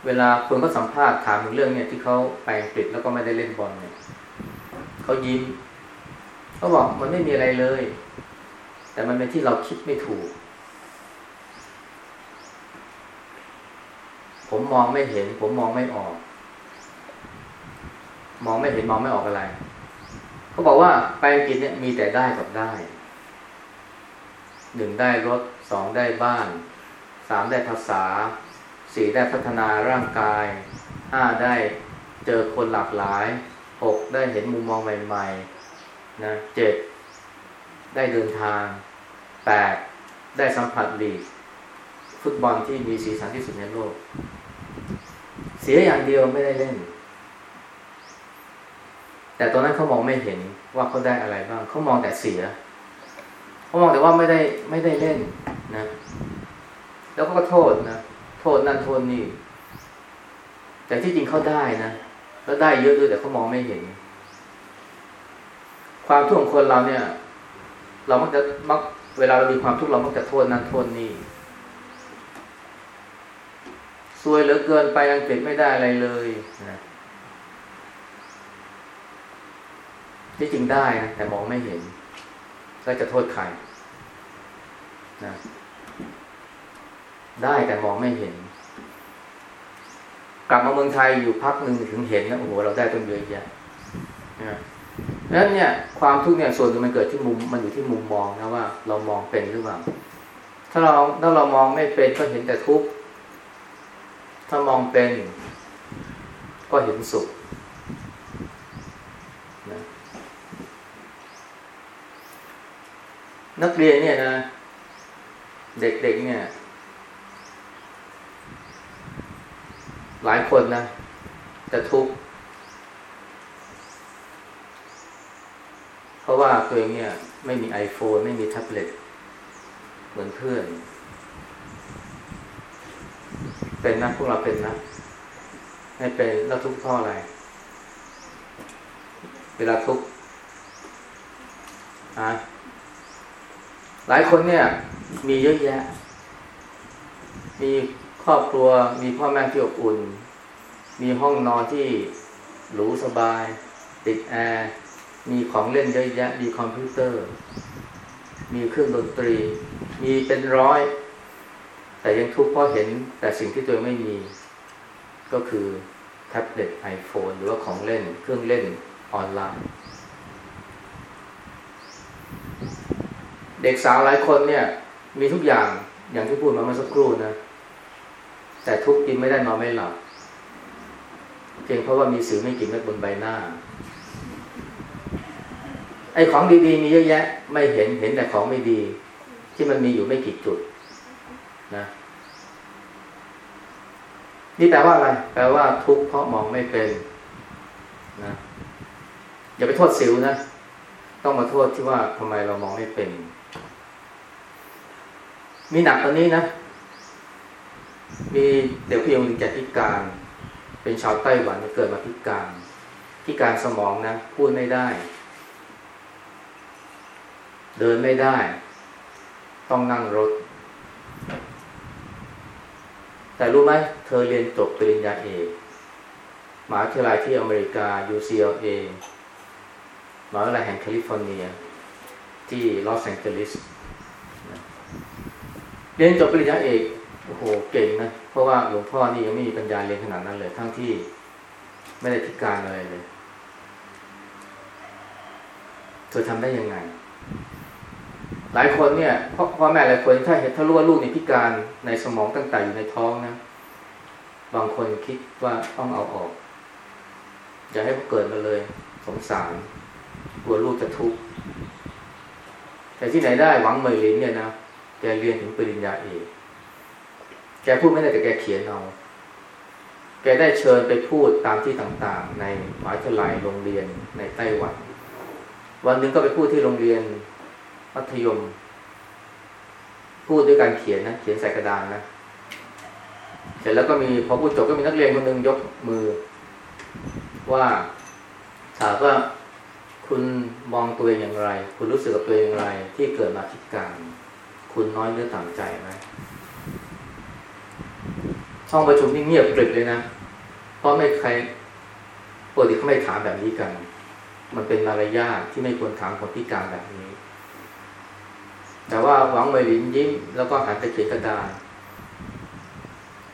เวลาคนก็สัมภาษณ์ถามถึงเรื่องเนี่ยที่เขาไปอังกฤษแล้วก็ไม่ได้เล่นบอลเนี่ยเขายิ้มเขาบอกมันไม่มีอะไรเลย แต่มันเป็นที่เราคิดไม่ถูก ผมมองไม่เห็น ผมมองไม่ออก มองไม่เห็นมองไม่ออกอะไร เขาบอกว่าไปอังกฤษเนี่ยมีแต่ได้กับได้หนึ่งได้รถสองได้บ้านสามได้ภาษาสี่ได้พัฒนาร่างกายห้าได้เจอคนหลากหลายหกได้เห็นมุมมองใหม่ๆนะเจ็ดได้เดินทางแปดได้สัมผัสลีกฟุตบอลที่มีสีสันที่สุดในโลก เสียอย่างเดียวไม่ได้เล่น แต่ตอนนั้นเขามองไม่เห็นว่าเขาได้อะไรบ้างเขามองแต่เสียเขามองแต่ว่าไม่ได้ไม่ได้เล่นนะ แล้วก็โทษนะโทษนั่นโทษนี่แต่ที่จริงเขาได้นะแล้วได้เยอะด้วยแต่เขามองไม่เห็น ความทุกข์ของคนเราเนี่ย เรามักจะมักเวลาเรามีความทุกข์เรามักจะโทษนั่นโทษนี่ ซวยเหลือเกินไปอังกฤษไม่ได้อะไรเลยนะที่จริงได้นะแต่มองไม่เห็นแล้วจะโทษใครนะได้แต่มองไม่เห็น กลับมาเมืองไทยอยู่พักหนึ่งถึงเห็นนะโอ้โหเราได้ต้นเยอะแยะนะนั้นเนี่ย ความทุกข์เนี่ยส่วนหนึ่งมันเกิดที่มุมมันอยู่ที่มุมมองนะว่า เรามองเป็นหรือเปล่าถ้าเราถ้าเรามองไม่เป็นก็เห็นแต่ทุกข์ ถ้ามองเป็นก็เห็นสุขนะนักเรียนเนี่ยนะ เด็กๆเนี่ย หลายคนนะจะทุกข์เพราะว่าตัวเองเนี่ย ไม่มี iPhone ไม่มีแท็บเล็ตเหมือนเพื่อน เป็นนะพวกเราเป็นนะไม่เป็นแล้วทุกข์เพราะอะไร เวลาทุกข์อะหลายคนเนี่ย มีเยอะแยะ มีครอบครัว มีพ่อแม่ที่อบอุ่น มีห้องนอนที่หรูสบาย ติดแอร์มีของเล่นเยอะแยะ มีคอมพิวเตอร์ มีเครื่องดนตรี มีเป็นร้อย แต่ยังทุกข์เพราะเห็นแต่สิ่งที่ตัวเองไม่มีก็คือแท็บเล็ตไอโฟนหรือว่าของเล่นเครื่องเล่นออนไลน์ เด็กสาวหลายคนเนี่ย มีทุกอย่างอย่างที่พูดมาเมื่อสักครู่นะ แต่ทุกข์กินไม่ได้นอนไม่หลับเพียงเพราะว่ามีสิวไม่กี่เม็ดบนใบหน้า ไอ้ของดีๆ มีเยอะแยะ ไม่เห็นเห็นแต่ของไม่ดี ที่มันมีอยู่ไม่กี่จุด นะนี่แปลว่าอะไร แปลว่าทุกข์เพราะมองไม่เป็นนะอย่าไปโทษสิวนะ ต้องมาโทษที่ว่าทำไมเรามองไม่เป็น มีหนักกว่านี้นะ มีเด็กผู้หญิงถึงแก่พิการ เป็นชาวไต้หวันเกิดมาพิการพิการสมองนะ พูดไม่ได้ เดินไม่ได้ ต้องนั่งรถ แต่รู้ไหมเธอเรียนจบปริญญาเอกมหาวิทยาลัยที่อเมริกา UCLA มหาวิทยาลัยแห่งแคลิฟอร์เนีย ที่ลอสแองเจลิสเรียนจบปริญญาเอกโอ้โหเก่งนะ เพราะว่าหลวงพ่อนี่ยังไม่มีปัญญาเรียนขนาดนั้นเลย ทั้งที่ไม่ได้พิการอะไรเลย เธอทำได้ยังไง หลายคนเนี่ยพ่อพ่อแม่หลายคนถ้าเห็นถ้ารู้ว่าลูกนี่พิการในสมองตั้งแต่อยู่ในท้องนะบางคนคิดว่าต้องเอาออก อย่าให้เขาเกิดมาเลย สงสารกลัวลูกจะทุกข์แต่ที่ไหนได้หวังเมยลินเนี่ยนะแกเรียนถึงปริญญาเอกแกพูดไม่ได้แต่แกเขียนเอาแกได้เชิญไปพูดตามที่ต่างๆ ในมหาวิทยาลัยโรงเรียนในไต้หวัน วันหนึ่งก็ไปพูดที่โรงเรียน มัธยม พูดด้วยการเขียนนะเขียนใส่กระดานนะเสร็จแล้วก็มีพอพูดจบก็มีนักเรียนคนหนึ่งยกมือ ว่าถามว่าคุณมองตัวเองอย่างไร คุณรู้สึกกับตัวเองอย่างไร ที่เกิดมาพิการ คุณน้อยเนื้อต่ำใจไหมห้องประชุมนี่เงียบกริบเลยนะ เพราะไม่ใครปกติเขาไม่ถามแบบนี้กัน มันเป็นมารยาทที่ไม่ควรถามคนพิการแบบนี้ แต่ว่าหวังเวลินยิ้ม แล้วก็หันไปเขียนกระดาน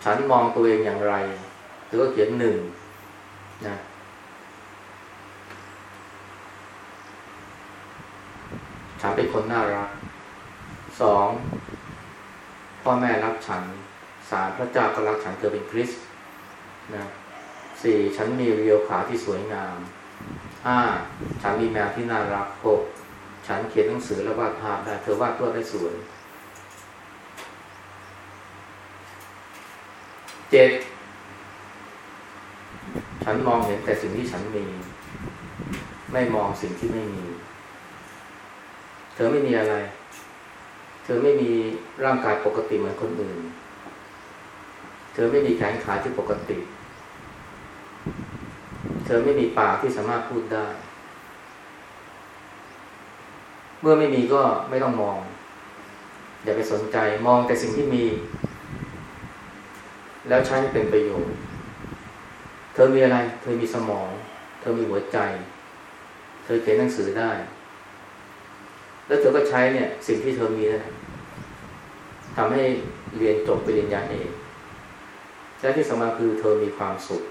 ฉันมองตัวเองอย่างไร หรือก็เขียนหนึ่งนะฉันเป็นคนน่ารักสองพ่อแม่รักฉันสามพระเจ้าก็รักฉันเธอเป็นคริสต์นะสี่ฉันมีเรียวขาที่สวยงามห้าฉันมีแมวที่น่ารักหก ฉันเขียนหนังสือและวาดภาพได้เธอวาดตัวได้สวยเจ็ดฉันมองเห็นแต่สิ่งที่ฉันมี ไม่มองสิ่งที่ไม่มี เธอไม่มีอะไร เธอไม่มีร่างกายปกติเหมือนคนอื่น เธอไม่มีแขนขาที่ปกติ เธอไม่มีปากที่สามารถพูดได้ เมื่อไม่มีก็ไม่ต้องมอง อย่าไปสนใจมองแต่สิ่งที่มี แล้วใช้ให้เป็นประโยชน์ เธอมีอะไร เธอมีสมอง เธอมีหัวใจ เธอเขียนหนังสือได้ แล้วเธอก็ใช้เนี่ย สิ่งที่เธอมีนะทำให้เรียนจบปริญญาเอกและที่สำคัญคือเธอมีความสุข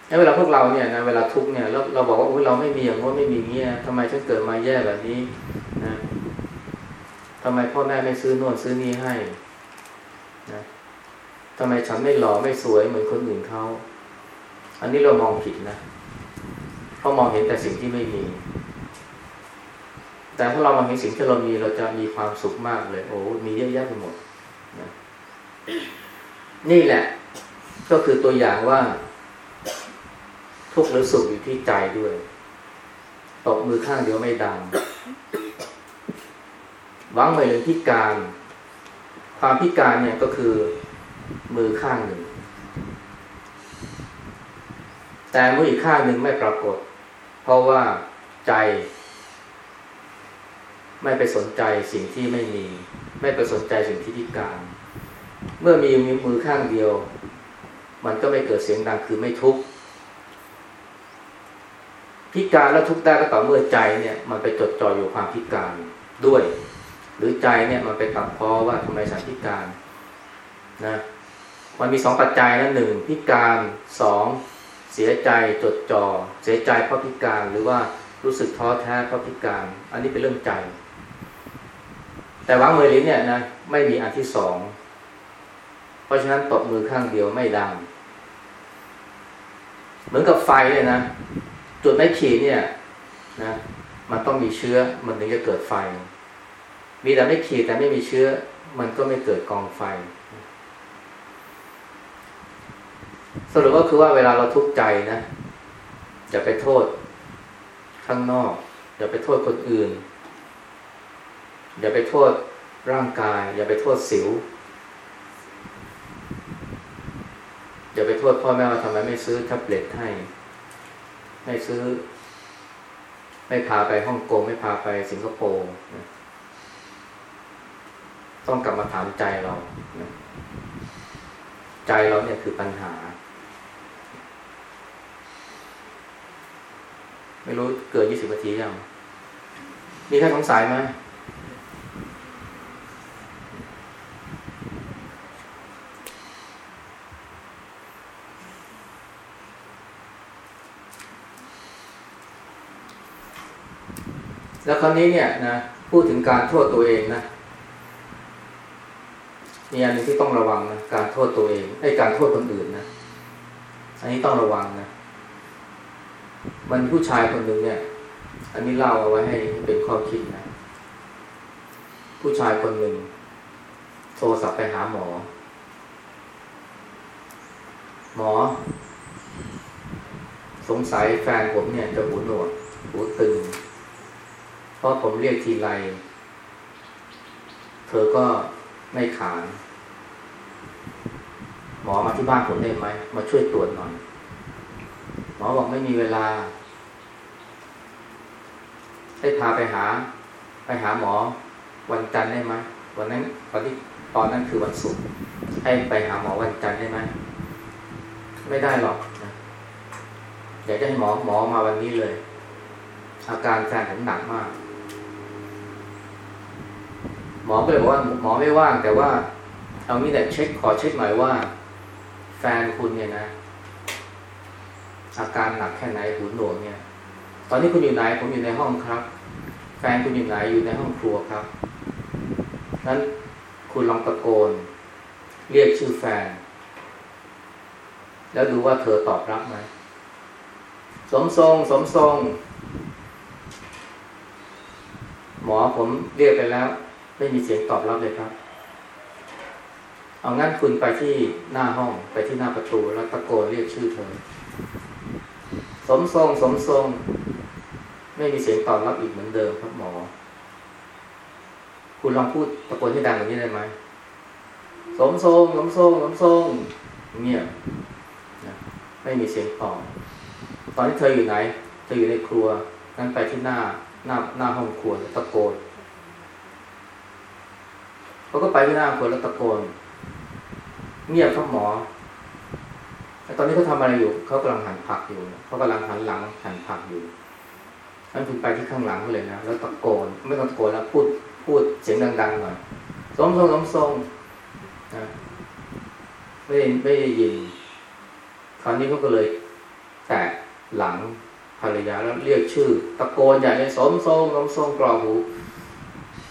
แล้ว เวลาพวกเราเนี่ยนะเวลาทุกเนี่ยแล้วเราบอกว่าโอ้ยเราไม่มีอย่างโน้นไม่มีเงี้ยทำไมฉันเกิดมาแย่แบบนี้นะทำไมพ่อแม่ไม่ซื้อโน่นซื้อนี่ให้นะทำไมฉันไม่หล่อไม่สวยเหมือนคนอื่นเขาอันนี้เรามองผิดนะเพราะมองเห็นแต่สิ่งที่ไม่มี แต่ถ้าเรามองเห็นสิ่งที่เรามีเราจะมีความสุขมากเลย โอ้มีเยอะแยะไปหมดนะนี่แหละ ก็คือตัวอย่างว่า ทุกข์หรือสุขอยู่ที่ใจด้วยตบมือข้างเดียวไม่ดังหวังไปถึงพิการ ความพิการเนี่ยก็คือมือข้างหนึ่ง แต่มืออีกข้างหนึ่งไม่ปรากฏ เพราะว่าใจ ไม่ไปสนใจสิ่งที่ไม่มี ไม่ไปสนใจสิ่งที่พิการ เมื่อมีมือข้างเดียว มันก็ไม่เกิดเสียงดังคือไม่ทุกข์ พิการแล้วทุกข์ได้ก็ต่อเมื่อใจเนี่ย มันไปจดจ่ออยู่ความพิการด้วย หรือใจเนี่ยมันไปตัดพ้อว่าทำไมฉันพิการนะมันมีสองปัจจัยนะหนึ่งพิการสองเสียใจจดจอ่อเสียใจเพราะพิการหรือว่ารู้สึกท้อแท้เพราะพิการ อันนี้เป็นเรื่องใจ แต่วังเมลินเนี่ยนะไม่มีอันที่สองเพราะฉะนั้นตบมือข้างเดียวไม่ดัง เหมือนกับไฟเลยนะ จุดไม้ขีดเนี่ยนะมันต้องมีเชื้อมันถึงจะเกิดไฟ มีแต่ไม่ขีดแต่ไม่มีเชื้อ มันก็ไม่เกิดกองไฟ สรุปก็คือว่าเวลาเราทุกข์ใจนะอย่าไปโทษข้างนอก อย่าไปโทษคนอื่น อย่าไปโทษร่างกาย อย่าไปโทษสิว อย่าไปโทษพ่อแม่ว่าทำไมไม่ซื้อแท็บเล็ตให้ ไม่ซื้อ ไม่พาไปฮ่องกงไม่พาไปสิงคโปร์นะต้องกลับมาถามใจเรานะใจเราเนี่ยคือปัญหา ไม่รู้เกิดยี่สิบนาทียังมีใครสงสัยไหม แล้วคราวนี้เนี่ยนะพูดถึงการโทษตัวเองนะมีอันหนึงที่ต้องระวังนะการโทษตัวเองไอ้การโทษคนอื่นนะอันนี้ต้องระวังนะมันผู้ชายคนหนึ่งเนี่ย อันนี้เล่าเอาไว้ให้เป็นข้อคิดนะผู้ชายคนหนึ่งโทรศัพท์ไปหาหมอ หมอ สงสัยแฟนผมเนี่ยจะหูหนวกหูตึง เพราะผมเรียกทีไร เธอก็ไม่ขาน หมอมาที่บ้านผมได้ไหม มาช่วยตรวจหน่อย หมอบอกไม่มีเวลาให้พาไปหา ไปหาหมอ วันจันทร์ได้ไหม วันนั้นวันที่ตอนนั้นคือวันศุกร์ ให้ไปหาหมอวันจันทร์ได้ไหม ไม่ได้หรอกนะอยากจะให้หมอหมอมาวันนี้เลย อาการแฟนผมหนักมาก มอก็เลยบอกว่าหมอไม่ว่างแต่ว่าเอางี้แต่เช็คขอเช็คหน่อยว่า แฟนคุณเนี่ยนะ อาการหนักแค่ไหนหูหนวกเนี่ย ตอนนี้คุณอยู่ไหนผมอยู่ในห้องครับ แฟนคุณอยู่ไหนอยู่ในห้องครัวครับนั้นคุณลองตะโกน เรียกชื่อแฟน แล้วดูว่าเธอตอบรับไหมสมทรงสมทรง หมอผมเรียกไปแล้ว ไม่มีเสียงตอบรับเลยครับ เอางั้นคุณไปที่หน้าห้องไปที่หน้าประตูแล้วตะโกนเรียกชื่อเธอ สมทรงสมทรง ไม่มีเสียงตอบรับอีกเหมือนเดิมครับหมอ คุณลองพูดตะโกนให้ดังกว่านี้ได้ไหมสมทรงสมทรงสมทรงเงียบไม่มีเสียงตอบตอนที่เธออยู่ไหน เธออยู่ในครัวงั้นไปที่หน้าหน้าหน้าห้องครัวตะโกน เขาก็ไปที่หน้าครัวแล้วตะโกน เงียบครับหมอตอนนี้เขาทำอะไรอยู่ เขากำลังหั่นผักอยู่เขากำลังหันหลังหั่นผักอยู่งั้นคุณไปที่ข้างหลังเขาเลยนะ แล้วตะโกน ไม่ต้องตะโกนแล้วพูด พูดเสียงดังๆหน่อยสมทรงสมทรงนะไม่ได้ไม่ได้ยิน คราวนี้เขาก็เลย แตะหลังภรรยาแล้วเรียกชื่อ ตะโกนใหญ่เลยสมทรงสมทรงกรอหู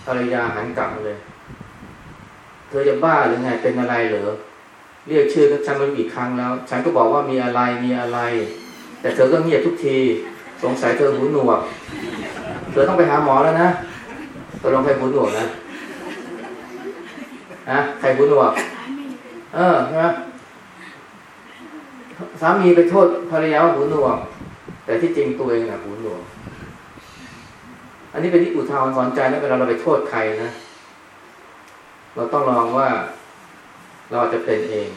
ภรรยาหันกลับเลย เธอจะบ้าหรือไงเป็นอะไรเหรอเรียกชื่อฉันมาอีกครั้งแล้ว ฉันก็บอกว่ามีอะไรมีอะไร แต่เธอก็เงียบทุกที สงสัยเธอหูหนวกเธอต้องไปหาหมอแล้วนะตกลองใครหูหนวกนะฮะใครหูหนวก เออใช่ไหมสามีไปโทษภรรยาว่าหูหนวก แต่ที่จริงตัวเองนะหูหนวก อันนี้เป็นที่อุทาหรณ์สอนใจนะเวลาเราไปโทษใครนะ เราต้องลองว่าเราอาจจะเป็นเอง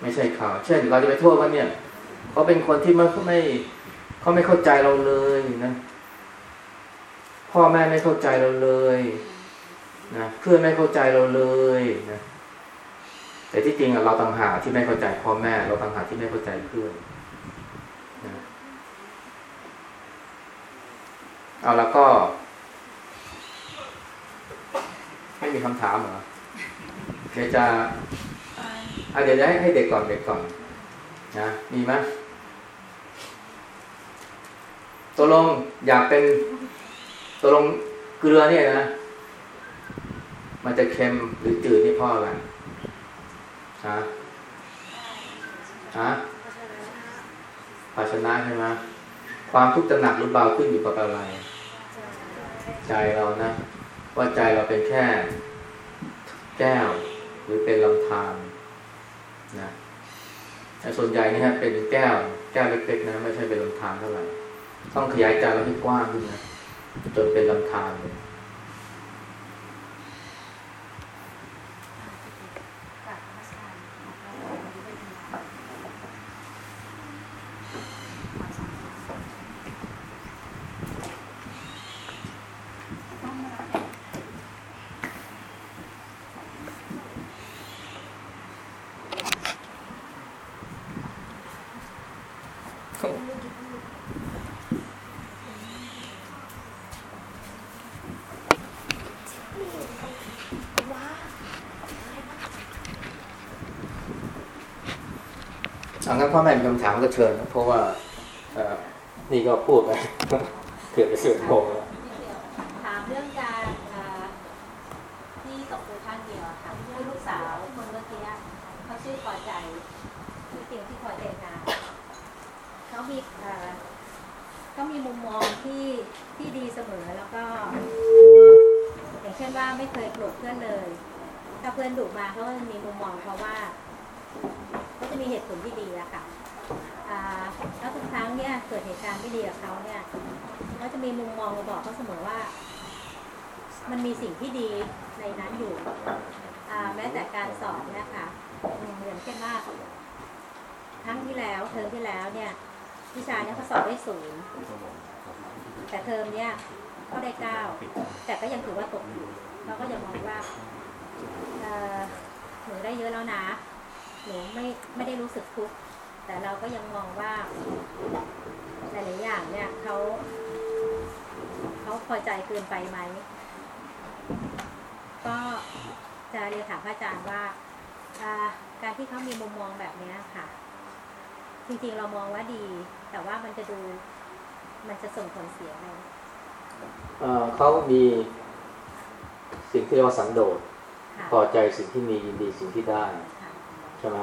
ไม่ใช่เขา เช่น เราจะไปโทษว่าเนี่ยเขาเป็นคนที่มันเขาไม่เขาไม่เข้าใจเราเลยนะพ่อแม่ไม่เข้าใจเราเลยนะเพื่อนไม่เข้าใจเราเลยนะแต่ที่จริงเราต่างหากที่ไม่เข้าใจพ่อแม่ เราต่างหากที่ไม่เข้าใจเพื่อนนะเอาแล้วก็ ไม่มีคำถามเหรอ เดี๋ยวจะอะเดี๋ยวจะให้ให้เด็กก่อนเด็กก่อนนะมีไหมตกลงอยากเป็นตกลงเกลือเนี่ยนะ มันจะเค็มหรือจืดนี่เพ่ออะไรฮะฮะภาชนะใช่ไหมความทุกข์จะหนักหรือเบาขึ้นอยู่กับอะไร ใจเรานะ ว่าใจเราเป็นแค่ แก้วห รือเป็นลำธารนะแต่ส่วนใหญ่นี่ฮะเป็นแก้ว แก้วเล็กๆนะไม่ใช่เป็นลำธารเท่าไหร่ต้องขยายใจเราให้กว้างขึ้นนะจนเป็นลำธารเลย พ่อแม่มีคำถามก็เชิญนะเพราะว่านี่ก็พูดไปเกือบจะเสื่อมโงแล้ว ถามเรื่องการเอ่อที่ตกไปข้างเดียวอะค่ะคือลูกสาวคนเมื่อกี้เขาชื่อพอใจชื่อจริงที่พอใจนะเขามีเอ่อเขามีมุมมองที่ที่ดีเสมอแล้วก็ อย่างเช่นว่าไม่เคยโกรธเพื่อนเลย ถ้าเพื่อนดุมาเขาก็จะมีมุมมองเพราะว่าเขาจะมีเหตุผลที่ดีอะค่ะอ่าแล้วทุกครั้งเนี่ยเกิดเหตุการณ์ไม่ดีกับเขาเนี่ย ก็จะมีมุมมองมาบอกเขาเสมอว่า มันมีสิ่งที่ดีในนั้นอยู่อ่าแม้แต่การสอนเนี่ยค่ะอืมอย่างเช่นว่าครั้งที่แล้ว เทอมที่แล้วเนี่ยวิชาเนี่ยเขาสอบได้ศูนย์แต่เทอมเนี่ยเขาได้เก้าแต่ก็ยังถือว่าตกอยู่เขาก็ยังมองว่าเอ่อ หนูได้เยอะแล้วนะ หนูไม่ไม่ได้รู้สึกทุกข์แต่เราก็ยังมองว่าหลายๆอย่างเนี่ยเขาเขาพอใจเกินไปไหม ก็จะเรียนถามพระอาจารย์ว่าการที่เขามีมุมมองแบบนี้ค่ะ จริงๆเรามองว่าดี แต่ว่ามันจะดูมันจะส่งผลเสียไหมเอ่อเขามี สิ่งที่เรียกว่าสันโดษค่ะพอใจสิ่งที่มียินดีสิ่งที่ได้ค่ะใช่ไหม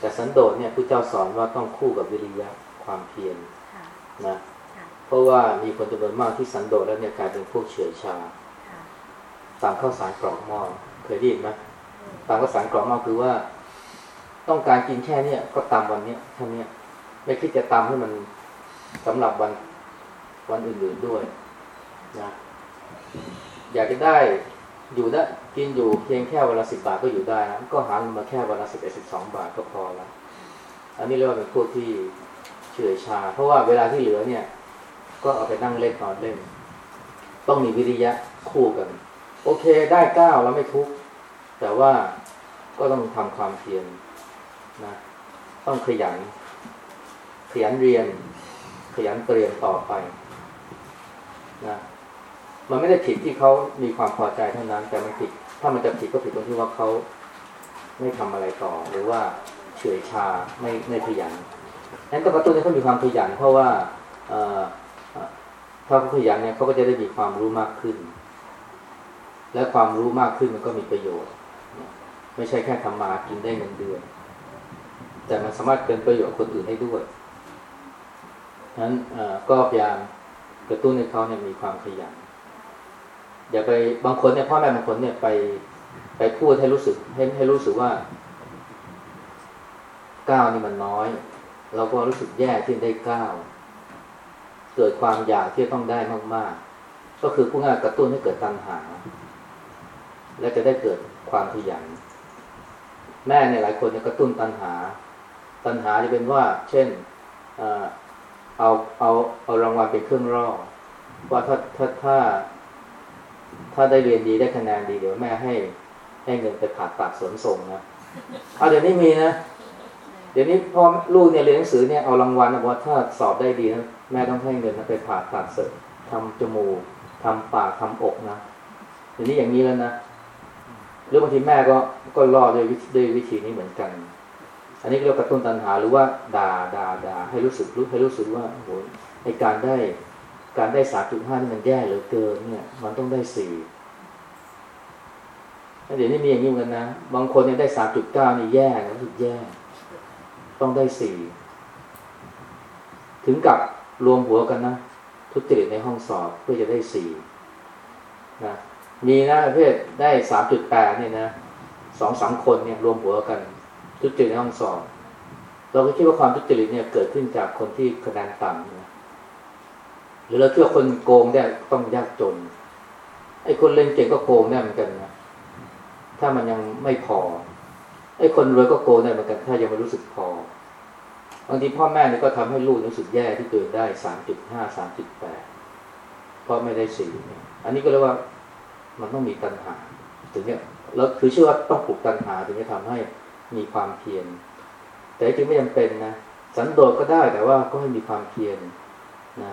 แต่สันโดษเนี่ยผู้เจ้าสอนว่าต้องคู่กับวิริยะความเพียรค่ะนะค่ะเพราะว่ามีคนจำนวนมากที่สันโดษแล้วเนี่ยกลายเป็นพวกเฉื่อยชาค่ะตามข้าวสารกรอกหม้อเคยได้ยินไหมอืมตามข้าวสารกรอกหม้อคือว่า ต้องการกินแค่เนี้ยก็ตามวันเนี้ยแค่เนี้ยไม่คิดจะตามให้มันสำหรับวันวันอื่นๆด้วยนะ อยากจะได้อยู่ได้กินอยู่เพียงแค่วันละสิบบาทก็อยู่ได้นะก็หาเงินมาแค่วันละสิบเอ็ดสิบสองบาทก็พอล้วอันนี้เรียกว่าเป็นพวกที่เฉื่อยชา เพราะว่าเวลาที่เหลือเนี่ย ก็เอาไปนั่งเล่นนอนเล่น ต้องมีวิริยะคู่กัน โอเคได้เก้าแล้วไม่ทุกแต่ว่าก็ต้องทำความเพียรนะต้องขยัน ขยันเรียน ขยันเตรียมต่อไปนะ มันไม่ได้ผิดที่เขามีความพอใจเท่านั้น แต่มันผิด ถ้ามันจะผิดก็ผิดตรงที่ว่าเขาไม่ทำอะไรต่อ หรือว่าเฉื่อยชาไม่ไม่ขยันนั้นต้องกระตุ้นให้เขามีความขยัน เพราะว่าถ้าเขาขยันเนี่ยเขาก็จะได้มีความรู้มากขึ้น และความรู้มากขึ้นมันก็มีประโยชน์ ไม่ใช่แค่ทำมากินได้เงินเดือน แต่มันสามารถเป็นประโยชน์คนอื่นได้ด้วยนั้นก็พยายามกระตุ้นให้เขาเนี่ยมีความขยัน อย่าไปบางคนเนี่ยพ่อแม่บางคนเนี่ยไปไปพูดให้รู้สึกให้ให้รู้สึกว่าก้าวนี่มันน้อย เราก็รู้สึกแย่ที่ได้ก้าวเกิดความอยากที่ต้องได้มากๆ ก็คือผู้ง่ายกระตุ้นให้เกิดตัณหา และจะได้เกิดความขยันแม่เนี่ยหลายคนเนี่ยกระตุ้นตัณหา ตัณหาจะเป็นว่า เช่นเอาเอาเอารางวัลเป็นเครื่องร่อว่าถ้าถ้าถ้า ถ้าได้เรียนดีได้คะแนนดีเดี๋ยวแม่ให้ให้เงินไปผ่าตัดสวนส่งนะเอาเดี๋ยวนี้มีนะ เดี๋ยวนี้พ่อลูกเนี่ยเรียนหนังสือเนี่ยเอารางวัลนะว่าถ้าสอบได้ดีนะแม่ต้องให้เงินนะไปผ่าตัดเสริมทำจมูกทำปากทำอกนะเดี๋ยวนี้อย่างนี้แล้วนะหรือบางทีแม่ก็ก็รอด้วยวิธีด้วยวิธีนี้เหมือนกัน อันนี้เรียกว่ากระตุ้นตัณหาหรือว่าด่าด่าด่าให้รู้สึกรู้ให้รู้สึกว่าโอ้โหไอการได้ การได้สามจุดห้านี่มันแย่เหลือเกินเนี่ย มันต้องได้สี่เดี๋ยวนี้มีอย่างนี้เหมือนกันนะ บางคนเนี่ยได้สามจุดเก้านี่แย่นะรู้สึกแย่ ต้องได้สี่ถึงกับรวมหัวกันนะ ทุจริตในห้องสอบเพื่อจะได้สี่นะมีนะประเภทได้สามจุดแปดเนี่ยนะสองสามคนเนี่ยรวมหัวกัน ทุจริตในห้องสอบ เราก็คิดว่าความทุจริตเนี่ยเกิดขึ้นจากคนที่คะแนนต่ำนะ หรือเราคิดว่าคนโกงได้ต้องยากจน ไอ้คนเล่นเก่งก็โกงได้เหมือนกันนะถ้ามันยังไม่พอ ไอ้คนรวยก็โกงได้เหมือนกัน ถ้ายังไม่รู้สึกพอบางทีพ่อแม่เนี่ยก็ทำให้ลูกรู้สึกแย่ที่ตัวเองได้สามจุดห้าสามจุดแปดเพราะไม่ได้สี่อันนี้ก็เรียกว่ามันต้องมีตัณหา ถึงเนี่ยแล้วคือเชื่อว่าต้องปลุกตัณหาถึงจะทำให้มีความเพียรแต่จริงไม่จำเป็นนะสันโดษก็ได้แต่ว่าก็ให้มีความเพียรนะ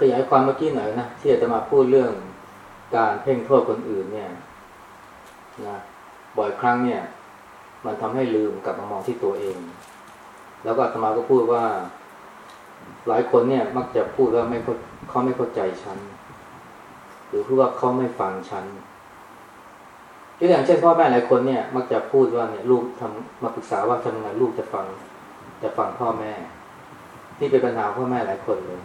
ขยายความเมื่อกี้หน่อยนะที่อาจะมาพูดเรื่องการเพ่งโทษคนอื่นเนี่ยนะบ่อยครั้งเนี่ย มันทำให้ลืมกลับมามองที่ตัวเอง แล้วก็อาตมาก็พูดว่า หลายคนเนี่ยมักจะพูดว่าไม่เขาไม่เข้าใจฉัน หรือพูดว่าเขาไม่ฟังฉันตัวอย่างเช่นพ่อแม่หลายคนเนี่ย มักจะพูดว่าเนี่ยลูกทำมาปรึกษาว่าทำยังไงลูกจะฟังจะฟังพ่อแม่ นี่เป็นปัญหาพ่อแม่หลายคนเลย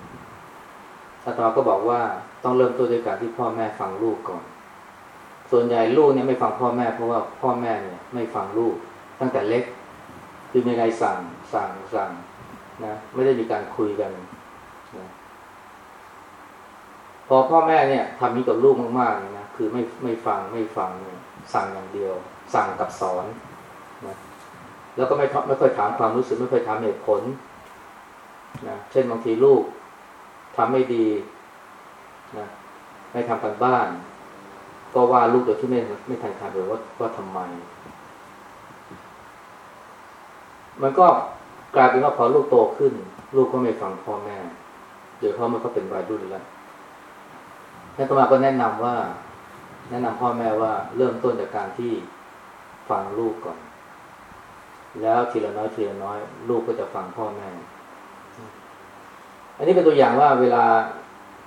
อาตมาก็บอกว่าต้องเริ่มต้นด้วยการที่พ่อแม่ฟังลูกก่อน ส่วนใหญ่ลูกเนี่ยไม่ฟังพ่อแม่เพราะว่าพ่อแม่เนี่ยไม่ฟังลูก ตั้งแต่เล็กคือมีอะไรสั่งสั่งสั่งนะไม่ได้มีการคุยกันนะพอพ่อแม่เนี่ยทำนี้กับลูกมากๆนะคือไม่ไม่ฟังไม่ฟังเนี่ยสั่งอย่างเดียว สั่งกับสอนนะแล้วก็ไม่ไม่ค่อยถามความรู้สึกไม่ค่อยถามเหตุผลนะเช่นบางทีลูก ทำไม่ดีนะไม่ทำกันบ้าน ก็ว่าลูกโดยที่ไม่ไม่ทันถามเลยว่าว่าทำไม มันก็กลายเป็นว่าพอลูกโตขึ้น ลูกก็ไม่ฟังพ่อแม่เดี๋ยวพ่อแมันก็เป็นวัยรุ่นแล้วนั่นตมาก็แนะนำว่า แนะนำพ่อแม่ว่าเริ่มต้นจากการที่ฟังลูกก่อน แล้วทีละน้อยทีละน้อย ลูกก็จะฟังพ่อแม่ อันนี้เป็นตัวอย่างว่าเวลา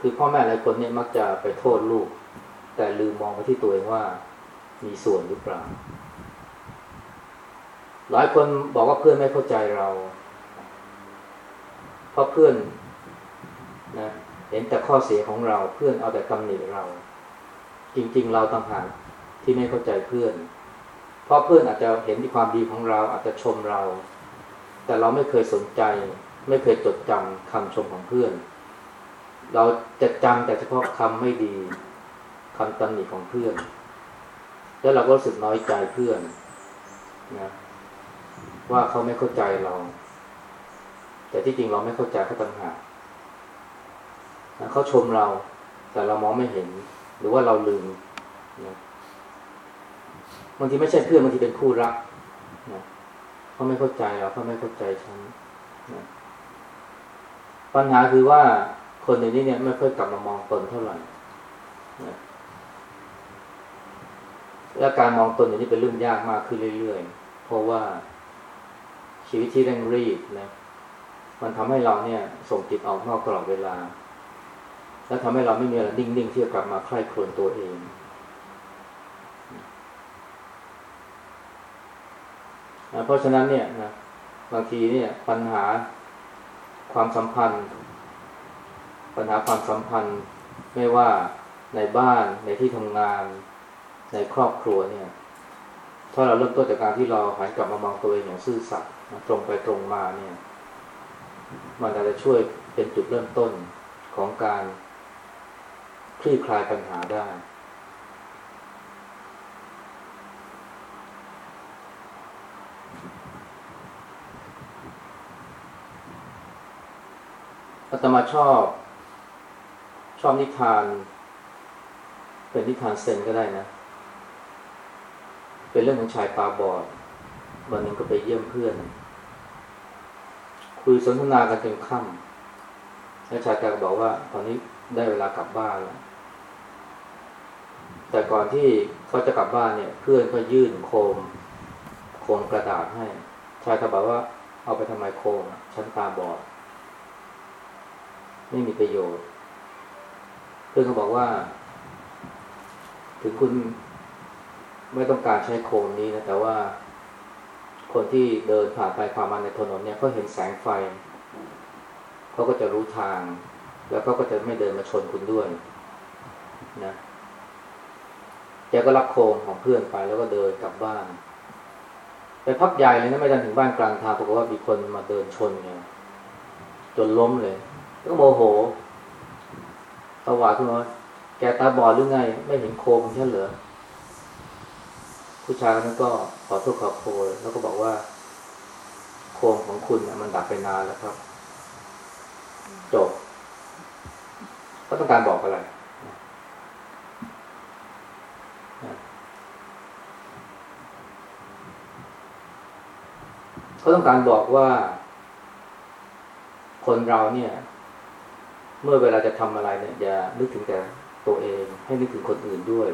คือพ่อแม่หลายคนเนี่ยมักจะไปโทษลูก แต่ลืมมองไปที่ตัวเองว่ามีส่วนหรือเปล่า หลายคนบอกว่าเพื่อนไม่เข้าใจเรา เพราะเพื่อนนะเห็นแต่ข้อเสียของเราเพื่อนเอาแต่ตำหนิเรา จริง ๆ เราต่างหากที่ไม่เข้าใจเพื่อน เพราะเพื่อนอาจจะเห็นที่ความดีของเราอาจจะชมเรา แต่เราไม่เคยสนใจ ไม่เคยจดจำคำชมของเพื่อน เราจะจำแต่เฉพาะคำไม่ดีคำตำหนิของเพื่อน แล้วเราก็รู้สึกน้อยใจเพื่อนนะว่าเขาไม่เข้าใจเรา แต่ที่จริงเราไม่เข้าใจเขาต่างหากนะเขาชมเรา แต่เรามองไม่เห็น หรือว่าเราลืมนะบางทีไม่ใช่เพื่อนบางทีเป็นคู่รักนะเขาไม่เข้าใจเราเขาไม่เข้าใจฉันนะ ปัญหาคือว่าคนในนี้เนี่ยไม่ค่อยกลับมามองตนเท่าไหร่และการมองตนอย่างนี้เป็นเรื่องยากมากขึ้นเรื่อยๆ เพราะว่าชีวิตที่เร่งรีบนะ มันทำให้เราเนี่ยส่งจิตออกนอกตลอดเวลา และทำให้เราไม่มีอะไรนิ่งๆที่จะกลับมาใคร่ครวญตัวเองนะเพราะฉะนั้นเนี่ยนะบางทีเนี่ยปัญหา ความสัมพันธ์ ปัญหาความสัมพันธ์ไม่ว่าในบ้านในที่ทำงาน ในครอบครัวเนี่ยถ้าเราเริ่มต้นจากการที่เราหันกลับมามองตัวเองอย่างซื่อสัตย์ตรงไปตรงมาเนี่ย มันอาจจะช่วยเป็นจุดเริ่มต้นของการคลี่คลายปัญหาได้ อาตมาชอบ ชอบนิทาน เป็นนิทานเซนก็ได้นะ เป็นเรื่องของชายตาบอด วันหนึ่งก็ไปเยี่ยมเพื่อน คุยสนทนากันจนค่ำแล้วชายตาบอกว่า ตอนนี้ได้เวลากลับบ้านแล้วแต่ก่อนที่เขาจะกลับบ้านเนี่ย เพื่อนก็ยื่นโคม โคมกระดาษให้ ชายตาบอกว่าเอาไปทำไมโคมฉันตาบอด ไม่มีประโยชน์เพื่อนก็บอกว่า ถึงคุณไม่ต้องการใช้โคมนี้นะ แต่ว่า คนที่เดินผ่านไปผ่านมาในถนนเนี่ยเขาเห็นแสงไฟเขาก็จะรู้ทาง แล้วเขาก็จะไม่เดินมาชนคุณด้วย นะแกก็รับโคมของเพื่อนไปแล้วก็เดินกลับบ้าน ไปพักใหญ่เลยนะไม่ทันถึงบ้านกลางทางปรากฏว่ามีคนมาเดินชนไงจนล้มเลย ก็โมโหตวาดขึ้นมาแกตาบอดหรือไง ไม่เห็นโคมของฉันเหรอผู้ชายคนนั้นก็ขอโทษขอโพยแล้วก็บอกว่า โคมของคุณเนี่ยมันดับไปนานแล้วครับ จบเขาต้องการบอกอะไรเขาต้องการบอกว่า คนเราเนี่ย เมื่อเวลาจะทำอะไรเนี่ยอย่านึกถึงแต่ตัวเอง ให้นึกถึงคนอื่นด้วย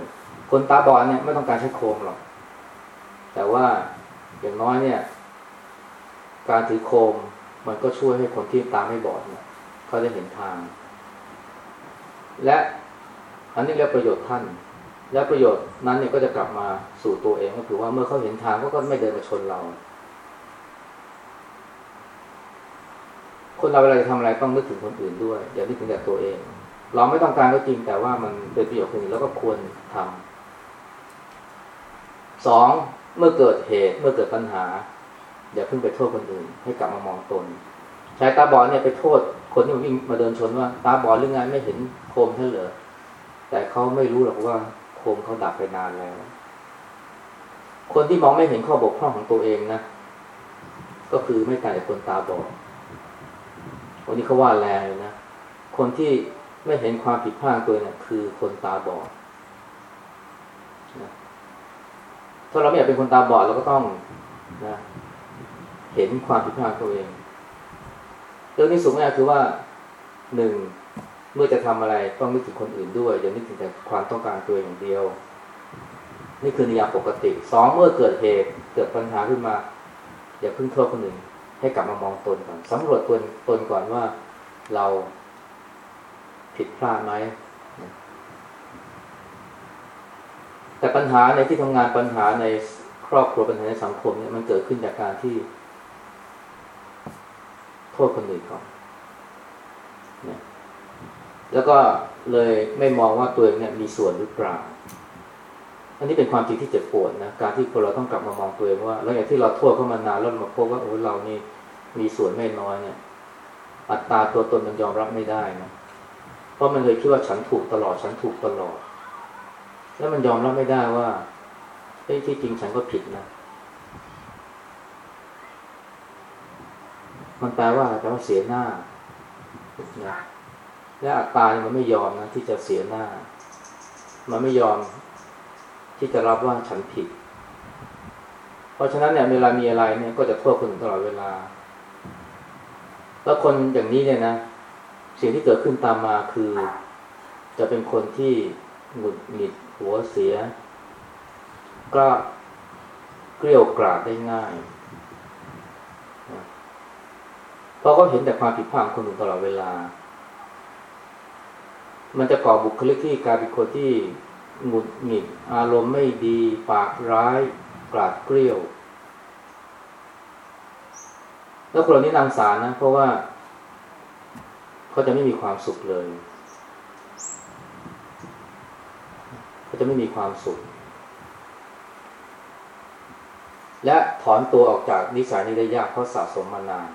คนตาบอดเนี่ยไม่ต้องการใช้โคมหรอก แต่ว่าอย่างน้อยเนี่ย การถือโคมมันก็ช่วยให้คนที่ตาไม่บอดเนี่ยเขาจะเห็นทาง และอันนี้เรียกประโยชน์ท่าน และประโยชน์นั้นเนี่ยก็จะกลับมาสู่ตัวเองก็คือว่าเมื่อเขาเห็นทางเขาก็ไม่เดินมาชนเรา คนเราเวลาจะทำอะไรต้องนึกถึงคนอื่นด้วย อย่านึกถึงแต่ตัวเอง เราไม่ต้องการก็จริงแต่ว่ามันเป็นประโยชน์คนอื่นแล้วก็ควรทำสองเมื่อเกิดเหตุเมื่อเกิดปัญหา อย่าเพิ่งไปโทษคนอื่น ให้กลับมามองตนชายตาบอดเนี่ยไปโทษคนที่มาวิ่งมาเดินชนว่า ตาบอดหรือไงไม่เห็นโคมท่าเหรอแต่เขาไม่รู้หรอกว่าโคมเขาดับไปนานแล้ว คนที่มองไม่เห็นข้อบกพร่องของตัวเองนะก็คือไม่ต่างจากคนตาบอด วันนี้เขาว่าแรงเลยนะ คนที่ไม่เห็นความผิดพลาดตัวเนี่ยคือคนตาบอดนะถ้าเราไม่อยากเป็นคนตาบอดเราก็ต้องนะเห็นความผิดพลาดตัวเอง เรื่องที่สูงแรกคือว่าหนึ่งเมื่อจะทำอะไรต้องนึกถึงคนอื่นด้วยอย่านึกถึงแต่ความต้องการตัวเองอย่างเดียว นี่คือนิยามปกติสองเมื่อเกิดเหตุเกิดปัญหาขึ้นมา อย่าเพิ่งโทษคนอื่น ให้กลับมามองตนก่อนสำรวจตนตนก่อนว่าเราผิดพลาดไหมแต่ปัญหาในที่ทำงานปัญหาในครอบครัวปัญหาในสังคมเนี่ยมันเกิดขึ้นจากการที่ โทษคนอื่นก่อนแล้วก็เลยไม่มองว่าตัวเองเนี่ยมีส่วนหรือเปล่า อันนี้เป็นความจริงที่เจ็บปวดนะการที่คนเราต้องกลับมามองตัวเองว่าหลังจากที่เราโทษเขามานานแล้วมาพบว่าโอ้เรานี่ มีส่วนไม่น้อยเนี่ยอัตราตัวตนมันยอมรับไม่ได้นะเพราะมันเลยคิดว่าฉันถูกตลอดฉันถูกตลอด แล้วมันยอมรับไม่ได้ว่าเฮ้ที่จริงฉันก็ผิดนะมันแปลว่าแปลว่าเสียหน้านะและอัตตาเนี่ยมันไม่ยอมนะที่จะเสียหน้า มันไม่ยอมที่จะรับว่าฉันผิด เพราะฉะนั้นเนี่ยเวลามีอะไรเนี่ยก็จะโทษคนตลอดเวลา แล้วคนอย่างนี้เนี่ยนะสิ่งที่เกิดขึ้นตามมาคือ จะเป็นคนที่หงุดหงิดหัวเสีย ก็เกลียวกราดได้ง่ายเพราะเขาเห็นแต่ความผิดพลาดคนอื่นตลอดเวลา มันจะก่อบุคลิกที่กลายเป็นคนที่หงุดหงิดอารมณ์ไม่ดี ปากร้าย กราดเกลียว แล้วคนเหล่านี้นางสารนะ เพราะว่าเขาจะไม่มีความสุขเลยเขาจะไม่มีความสุข และถอนตัวออกจากนิสัยนี้ได้ยากเพราะสะสมมานาน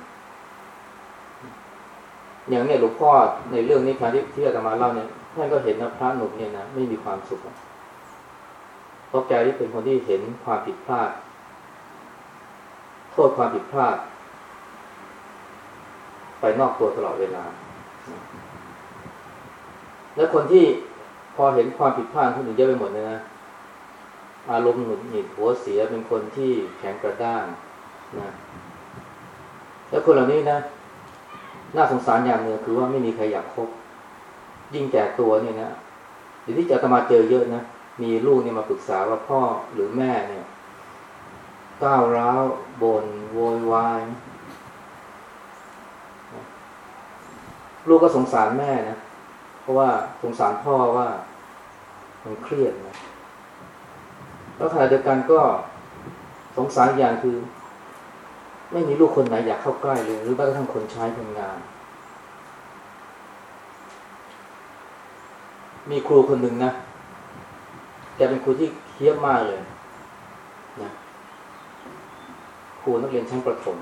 อย่างเนี่ยหลวงพ่อในเรื่องนี้ครั้ที่ที่อาตมาเล่าเนี่ยท่านก็เห็นนะพระหนุ่มเนี่ยนะไม่มีความสุขเพราะแกที่เป็นคนที่เห็นความผิดพลาด โทษความผิดพลาด ไปนอกตัวตลอดเวลา แล้วคนที่พอเห็นความผิดพลาดคนอื่นเยอะไปหมดเลยนะอารมณ์หงุดหงิดหัวเสียเป็นคนที่แข็งกระด้างนะแล้วคนเหล่านี้นะ น่าสงสารอย่างหนึ่งคือว่าไม่มีใครอยากคบ ยิ่งแก่ตัวเนี่ยนะเดี๋ยวที่จะตมาเจอเยอะนะ มีลูกเนี่ยมาปรึกษาว่าพ่อหรือแม่เนี่ยก้าวร้าวบน่นโวยวาย ลูกก็สงสารแม่นะ เพราะว่าสงสารพ่อว่ามันเครียดนะแล้วขณะเดียวกันก็สงสารอย่างคือ ไม่มีลูกคนไหนอยากเข้าใกล้เลย หรือแม้กระทั่งคนใช้คนงาน มีครูคนหนึ่งนะแกเป็นครูที่เคียบมากเลยนะครูนักเรียนชั้นประถม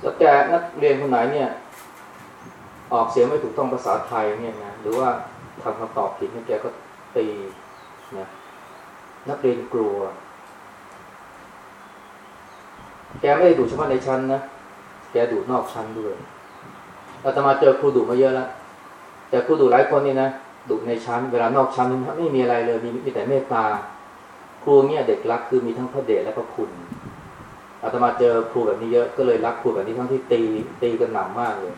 แล้วแกนักเรียนคนไหนเนี่ย ออกเสียงไม่ถูกต้องภาษาไทยเนี่ยนะหรือว่าทำคำตอบผิดเนี่ยแกก็ตีนะนักเรียนกลัว แกไม่ได้ดูเฉพาะในชั้นนะแกดูนอกชั้นด้วยอาตมาเจอครูดุมาเยอะแล้วแต่ครูดุหลายคนนี่นะดุในชั้น เวลานอกชั้นไม่มีอะไรเลยมีมีแต่เมตตาครูเนี่ยเด็กรักคือมีทั้งพระเดชและพระคุณ อาตมาเจอครูแบบนี้เยอะก็เลยรักครูแบบนี้ทั้งที่ตีตีกันหนักมากเลย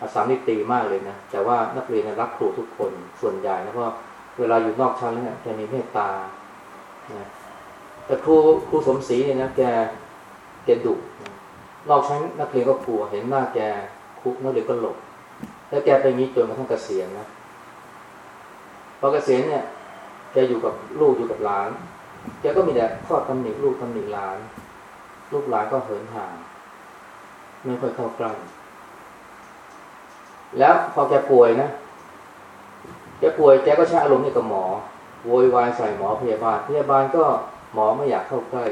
อาสามนิตีมากเลยนะแต่ว่านักเรียนรักครูทุกคนส่วนใหญ่นะเพราะเวลาอยู่นอกชั้นแล้วเนี่ยแกมีเมตตานะแต่ครูครูสมศรีเนี่ยนะแกแกดุนอกชั้นนักเรียนก็กลัวเห็นหน้าแกครูนักเรียนก็หลบ แล้วแกไปนี้จนกระทั่งเกษียณนะพอเกษียณเนี่ยแกอยู่กับลูกอยู่กับหลานแกก็มีแต่ข้อตำหนิลูกตำหนิหลาน ลูกหลานก็เหินห่าง ไม่ค่อยเข้าใกล้แล้วพอแกป่วยนะแกป่วยแกก็ใช้อารมณ์นี่กับหมอโวยวายใส่หมอพยาบาล พยาบาลก็หมอไม่อยากเข้าใกล้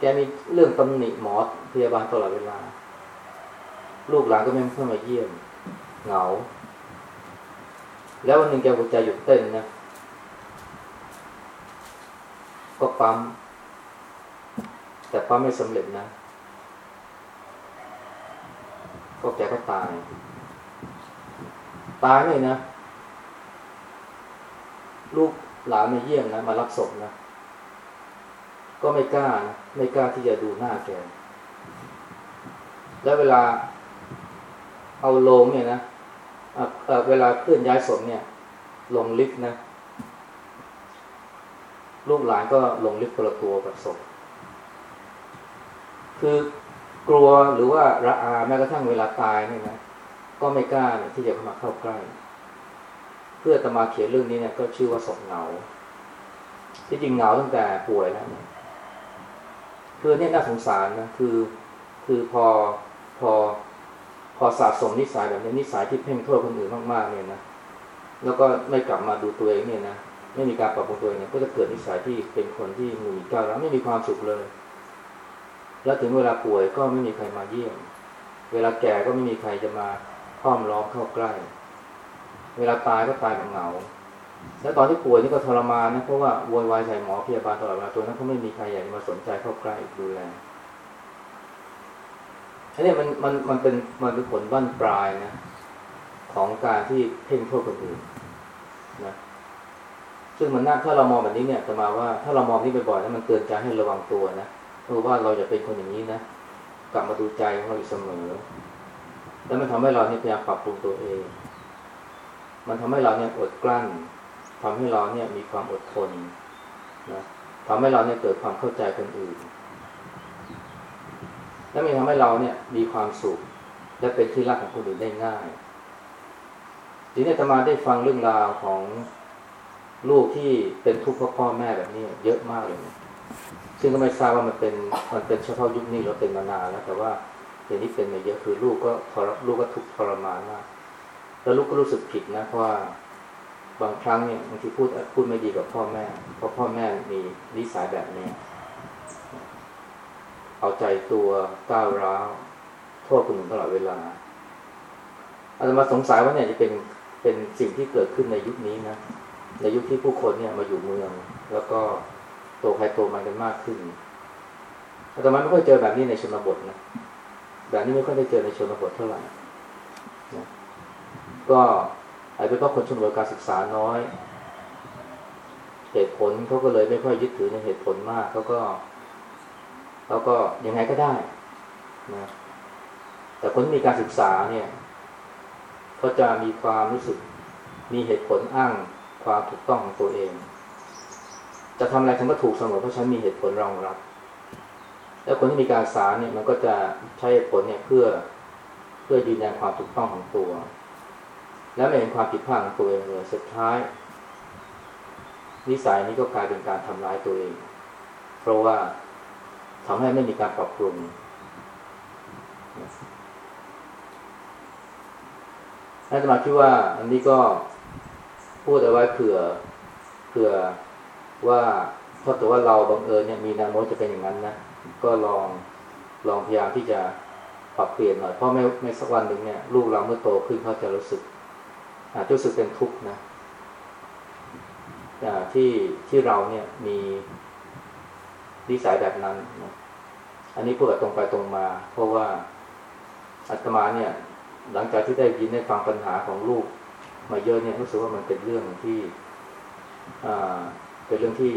แกมีเรื่องตำหนิหมอพยาบาลตลอดเวลา ลูกหลานก็ไม่เข้ามาเยี่ยม เหงา แล้ววันหนึ่งแกหัวใจหยุดเต้นนะ ก็ปั๊ม แต่ปั๊มไม่สำเร็จนะก็แกก็ตาย ตายเลยนะ ลูกหลานมาเยี่ยมนะ มารับศพนะ ก็ไม่กล้านะไม่กล้าที่จะดูหน้าแก แล้วเวลาเอาโลงเนี่ยนะเเวลาเคลื่อนย้ายศพเนี่ย ลงลิฟต์นะ ลูกหลานก็ลงลิฟต์คนละตัวกับศพ คือกลัวหรือว่าระอาแม้กระทั่งเวลาตายเนี่ยนะก็ไม่กล้าที่จะเข้ามาเข้าใกล้ เพื่อจะมาเขียนเรื่องนี้เนี่ยก็ชื่อว่าศพเหงา ที่จริงเหงาตั้งแต่ป่วยแล้วเนี่ยคือเนี่ยน่าสงสารนะคือ คือพอพอพอสะสมนิสัยแบบนี้นิสัยที่เพ่งโทษคนอื่นมากๆเนี่ยนะแล้วก็ไม่กลับมาดูตัวเองเนี่ยนะไม่มีการปรับปรุงตัวเองเนี่ยก็จะเกิดนิสัยที่เป็นคนที่หงุดหงิดก้าวร้าวไม่มีความสุขเลย แล้วถึงเวลาป่วยก็ไม่มีใครมาเยี่ยม เวลาแก่ก็ไม่มีใครจะมาห้อมล้อมเข้าใกล้ เวลาตายก็ตายแบบเหงา แล้วตอนที่ป่วยนี่ก็ทรมานนะเพราะว่าโวยวายใส่หมอพยาบาลตลอดเวลาตัวนั้นเขาไม่มีใครอยากจะมาสนใจเข้าใกล้ดูแลอันนี้มันมันมันเป็นมันเป็นผลบั้นปลายนะของการที่เพ่งโทษคนอื่นนะซึ่งมันน่าถ้าเรามองแบบนี้เนี่ยจะมาว่าถ้าเรามองนี่บ่อยๆแล้วมันเตือนใจให้ระวังตัวนะ เพราะว่าเราจะเป็นคนอย่างนี้นะ กลับมาดูใจของเราอยู่เสมอ แล้วมันทำให้เราเนี่ยพยายามปรับปรุงตัวเอง มันทำให้เราเนี่ยอดกลั้นทำให้เราเนี่ยมีความอดทนนะทำให้เราเนี่ยเกิดความเข้าใจคนอื่น และมันทำให้เราเนี่ยมีความสุข และเป็นที่รักของคนอื่นได้ง่ายทีนี้จะมาได้ฟังเรื่องราวของลูกที่เป็นทุกข์เพราะพ่อแม่แบบนี้เยอะมากเลยนะ ซึ่งก็ไม่ทราบว่ามันเป็นมันเป็นเฉพาะยุคนี้หรือเป็นมานานแล้วแต่ว่าเดี๋ยวนี้เป็นมาเยอะคือลูกก็ทรลูกก็ทุกข์ทรมานมากแล้วลูกก็รู้สึกผิดนะเพราะว่าบางครั้งเนี่ยบางทีพูดพูดไม่ดีกับพ่อแม่ เพราะพ่อแม่มีนิสัยแบบนี้เอาใจตัวก้าวร้าวโทษคนอื่นตลอดเวลาอาจจะมาสงสัยว่าเนี่ยจะเป็นเป็นสิ่งที่เกิดขึ้นในยุคนี้นะในยุคที่ผู้คนเนี่ยมาอยู่เมือง แล้วก็ ตัวใครตัวมันกันมากขึ้นอาตมาไม่ค่อยเจอแบบนี้ในชนบทนะแบบนี้ไม่ค่อยได้เจอในชนบทเท่าไหร่นะก็อาจจะเป็นเพราะคนชนบทการศึกษาน้อย เหตุผลเขาก็เลยไม่ค่อยยึดถือในเหตุผลมากเขาก็เขาก็ยังไงก็ได้นะแต่คนที่มีการศึกษาเนี่ยเขาจะมีความรู้สึกมีเหตุผลอ้างความถูกต้องของตัวเอง จะทำอะไรฉันก็ถูกเสมอเพราะฉันมีเหตุผลรองรับ แล้วคนที่มีการศึกษาเนี่ยมันก็จะใช้เหตุผลเนี่ยเพื่อเพื่อยืนยันความถูกต้องของตัว และไม่เห็นความผิดพลาดของตัวเองเลยสุดท้ายนิสัยนี้ก็กลายเป็นการทำร้ายตัวเอง เพราะว่าทำให้ไม่มีการปรับปรุงอาตมาคิดว่า อันนี้ก็พูดเอาไว้เผื่อเผื่อ ว่าถ้าตัวว่าเราบังเอิญเนี่ยมีแนวโน้มจะเป็นอย่างนั้นนะก็ลองลองพยายามที่จะปรับเปลี่ยนหน่อยเพราะไม่ไม่สักวันหนึ่งเนี่ยลูกเราเมื่อโตขึ้นเขาจะรู้สึกอาจจะรู้สึกเป็นทุกข์นะที่ที่เราเนี่ยมีนิสัยแบบนั้นนะอันนี้พูดแบบตรงไปตรงมา เพราะว่าอาตมาเนี่ย หลังจากที่ได้ยินได้ฟังปัญหาของลูก มาเยอะเนี่ยรู้สึกว่ามันเป็นเรื่องที่อ่า เป็นเรื่องที่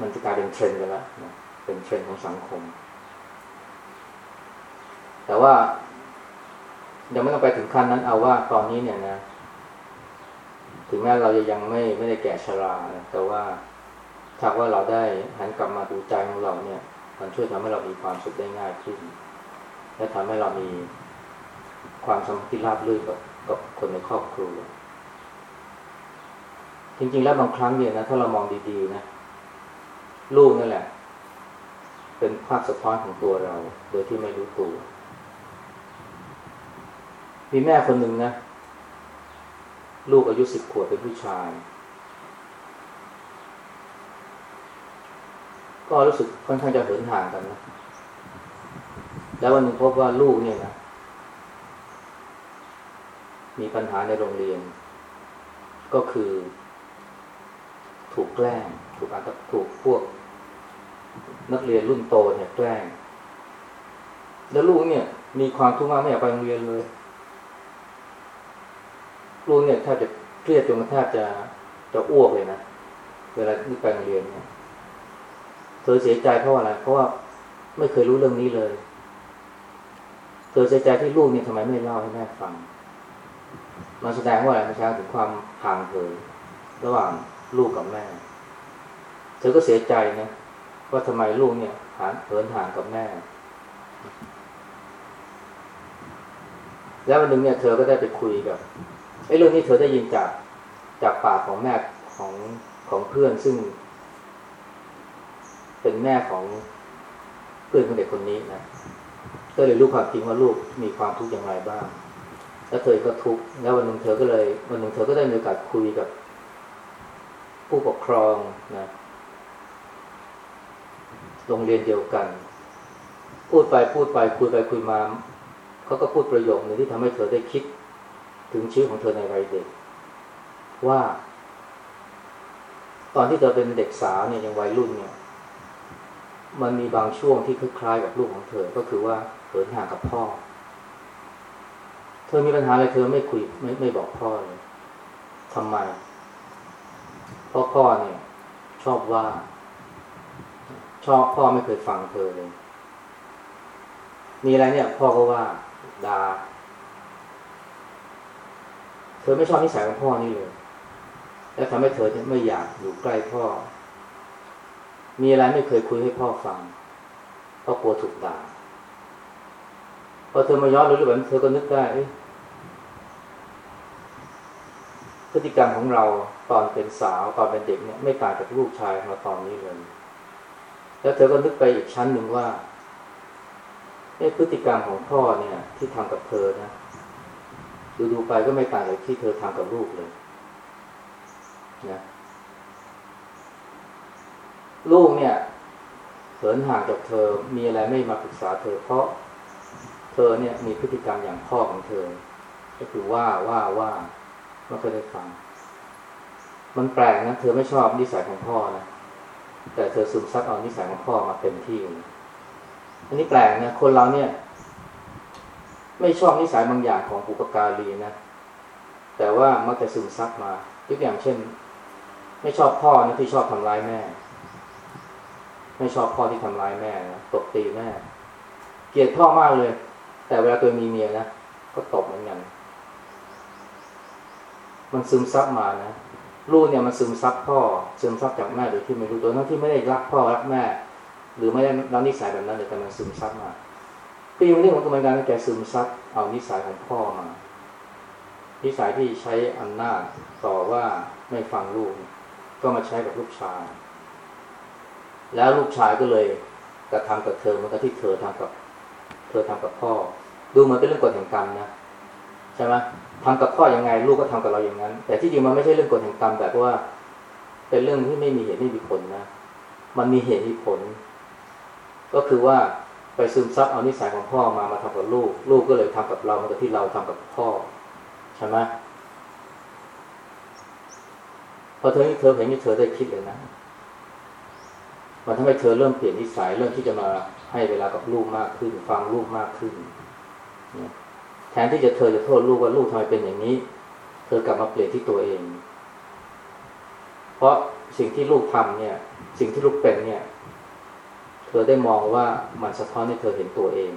มันจะกลายเป็นเทรนด์ไปแล้วนะเป็นเทรนด์ของสังคม แต่ว่ายังไม่ต้องไปถึงขั้นนั้นเอาว่าตอนนี้เนี่ยนะ ถึงแม้เราจะยังไม่ไม่ได้แก่ชรานะแต่ว่าถ้าว่าเราได้หันกลับมาดูใจของเราเนี่ย มันช่วยทำให้เรามีความสุขได้ง่ายขึ้น และทำให้เรามีความสมพันธ์ราบรื่นกับกับคนในครอบครัว จริง ๆ แล้วบางครั้งเนี่ยนะถ้าเรามองดีๆนะลูกนั่นแหละ เป็นภาพสะท้อนของตัวเรา โดยที่ไม่รู้ตัว มีแม่คนหนึ่งนะ ลูกอายุสิบขวบเป็นผู้ชาย ก็รู้สึกค่อนข้างจะเหินห่างกันนะแล้ววันหนึ่งพบว่าลูกเนี่ยนะมีปัญหาในโรงเรียน ก็คือ ถูกแกล้ง ถูกอาจจะถูกพวก นักเรียนรุ่นโตเนี่ยแกล้ง แล้วลูกเนี่ย มีความทุกข์มากไม่อยากไปโรงเรียนเลยลูกเนี่ยแทบจะเครียดจนแทบจะจะอ้วกเลยนะเวลาที่ไปโรงเรียนเนี่ยเธอเสียใจเพราะอะไรเพราะว่าไม่เคยรู้เรื่องนี้เลย เธอเสียใจที่ลูกเนี่ยทำไมไม่เล่าให้แม่ฟังมันแสดงว่าอะไรมันแสดงถึงความห่างเหินระหว่าง ลูกกับแม่ เธอก็เสียใจนะว่าทำไมลูกเนี่ยหานเหินห่างกับแม่ แล้ววันหนึ่งเนี่ย เธอก็ได้ไปคุยกับไอ้เรื่องนี้เธอได้ยินจากจากปากของแม่ของของเพื่อนซึ่ง เป็นแม่ของเพื่อนของเด็กคนนี้นะก็เลยรู้ความจริงว่าลูกมีความทุกข์อย่างไรบ้าง แล้วเธอก็ทุกข์แล้ววันหนึ่งเธอก็เลย วันหนึ่งเธอก็ได้มีโอกาสคุยกับ ผู้ปกครองนะโรงเรียนเดียวกัน พูดไปพูดไปคุยไปคุยมาเขาก็พูดประโยคหนึ่งที่ทำให้เธอได้คิด ถึงชีวิตของเธอในวัยเด็ก ว่า ตอนที่เธอเป็นเด็กสาวเนี่ยยังวัยรุ่นเนี่ย มันมีบางช่วงที่คล้ายๆกับลูกของเธอ ก็คือว่าเหินห่างกับพ่อ เธอมีปัญหาอะไรเธอไม่คุยไม่ไม่บอกพ่อเลยทำไม เพราะพ่อเนี่ย ชอบว่า ชอบพ่อไม่เคยฟังเธอเลย มีอะไรเนี่ย พ่อก็ว่าดา่าเธอไม่ชอบนิสัยของพ่อนี่เลย แล้วทำให้เธอไม่อยากอยู่ใกล้พ่อ มีอะไรไม่เคยคุยให้พ่อฟังเพราะกลัวถูกด่าพอเธอมาย้อนรู้แบบเธอก็นึกได้พฤติกรรมของเรา ตอนเป็นสาวตอนเป็นเด็กเนี่ยไม่ต่างจากลูกชายของเราตอนนี้เลย แล้วเธอก็นึกไปอีกชั้นหนึ่งว่าเอ๊ะพฤติกรรมของพ่อเนี่ย ที่ทำกับเธอนะดูดูไปก็ไม่ต่างจากที่เธอทำกับลูกเลยนะลูกเนี่ยเหินห่างจากเธอมีอะไรไม่มาปรึกษาเธอ เพราะเธอเนี่ยมีพฤติกรรมอย่างพ่อของเธอ ก็คือว่าว่าว่าไม่เคยได้ฟัง มันแปลกนะเธอไม่ชอบนิสัยของพ่อนะแต่เธอซึมซับเอานิสัยของพ่อมาเต็มที่ อันนี้แปลกนะคนเราเนี่ย ไม่ชอบนิสัยบางอย่างของปุปการีนะ แต่ว่ามักจะซึมซับมายกอย่างเช่น ไม่ชอบพ่อนะที่ชอบทำร้ายแม่ ไม่ชอบพ่อที่ทำร้ายแม่นะตบตีแม่ เกลียดพ่อมากเลย แต่เวลาตัวมีเมียนะก็ตบเหมือนกันมันซึมซับมานะ ลูกเนี่ยมันซึมซับพ่อซึมซับจากแม่โดยที่ไม่รู้ตัวทั้งที่ไม่ได้รักพ่อรักแม่ หรือไม่ได้รับนิสัยแบบนั้นเลยแต่มันซึมซับมาปีนี้ผมก็เหมือนกันแกซึมซับเอานิสัยของพ่อมา นิสัยที่ใช้อำนาจต่อว่าไม่ฟังลูก ก็มาใช้กับลูกชาย แล้วลูกชายก็เลยกระทำกับเธอเหมือนกับที่เธอทำกับ เธอทำกับพ่อ ดูเหมือนเป็นเรื่องกฎแห่งกรรมนะใช่ไหม ทำกับพ่อยังไงลูกก็ทำกับเราอย่างนั้น แต่ที่จริงมันไม่ใช่เรื่องกฎแห่งกรรมแบบว่า เป็นเรื่องที่ไม่มีเหตุไม่มีผลนะ มันมีเหตุมีผล ก็คือว่าไปซึมซับเอานิสัยของพ่อมามาทำกับลูก ลูกก็เลยทำกับเราเหมือนกับที่เราทำกับพ่อใช่ไหมพอเธอที่เธอเห็นนี่เธอได้คิดเลยนะมันทำให้เธอเริ่มเปลี่ยนนิสัยเริ่มที่จะมาให้เวลากับลูกมากขึ้น ฟังลูกมากขึ้น แทนที่จะเธอจะโทษลูกว่าลูกทำไมเป็นอย่างนี้ เธอกลับมาเปลี่ยนที่ตัวเอง เพราะสิ่งที่ลูกทำเนี่ย สิ่งที่ลูกเป็นเนี่ย เธอได้มองว่ามันสะท้อนให้เธอเห็นตัวเอง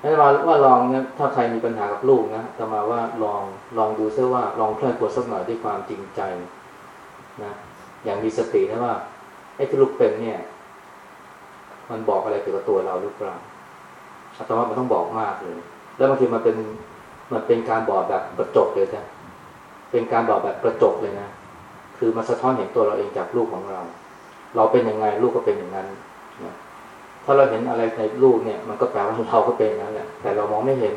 พให้มาว่าลองเนี่ยถ้าใครมีปัญหากับลูกนะจะมาว่าลองลองดูซิว่าลองเคลื่อนตัวสักหน่อยด้วยความจริงใจนะอย่างมีสตินะว่าไอ้ที่ลูกเป็นเนี่ย มันบอกอะไรเกี่ยวกับตัวเราหรือเปล่า อาตมามันต้องบอกมากเลย แล้วบางทีมันเป็นมันเป็นการบอกแบบกระจกเลยนะเป็นการบอกแบบกระจกเลยนะคือมาสะท้อนเห็นตัวเราเองจากลูกของเรา เราเป็นยังไงลูกก็เป็นอย่างนั้นนะถ้าเราเห็นอะไรในลูกเนี่ย มันก็แปลว่าเราก็เป็นนั่นแหละแต่เรามองไม่เห็น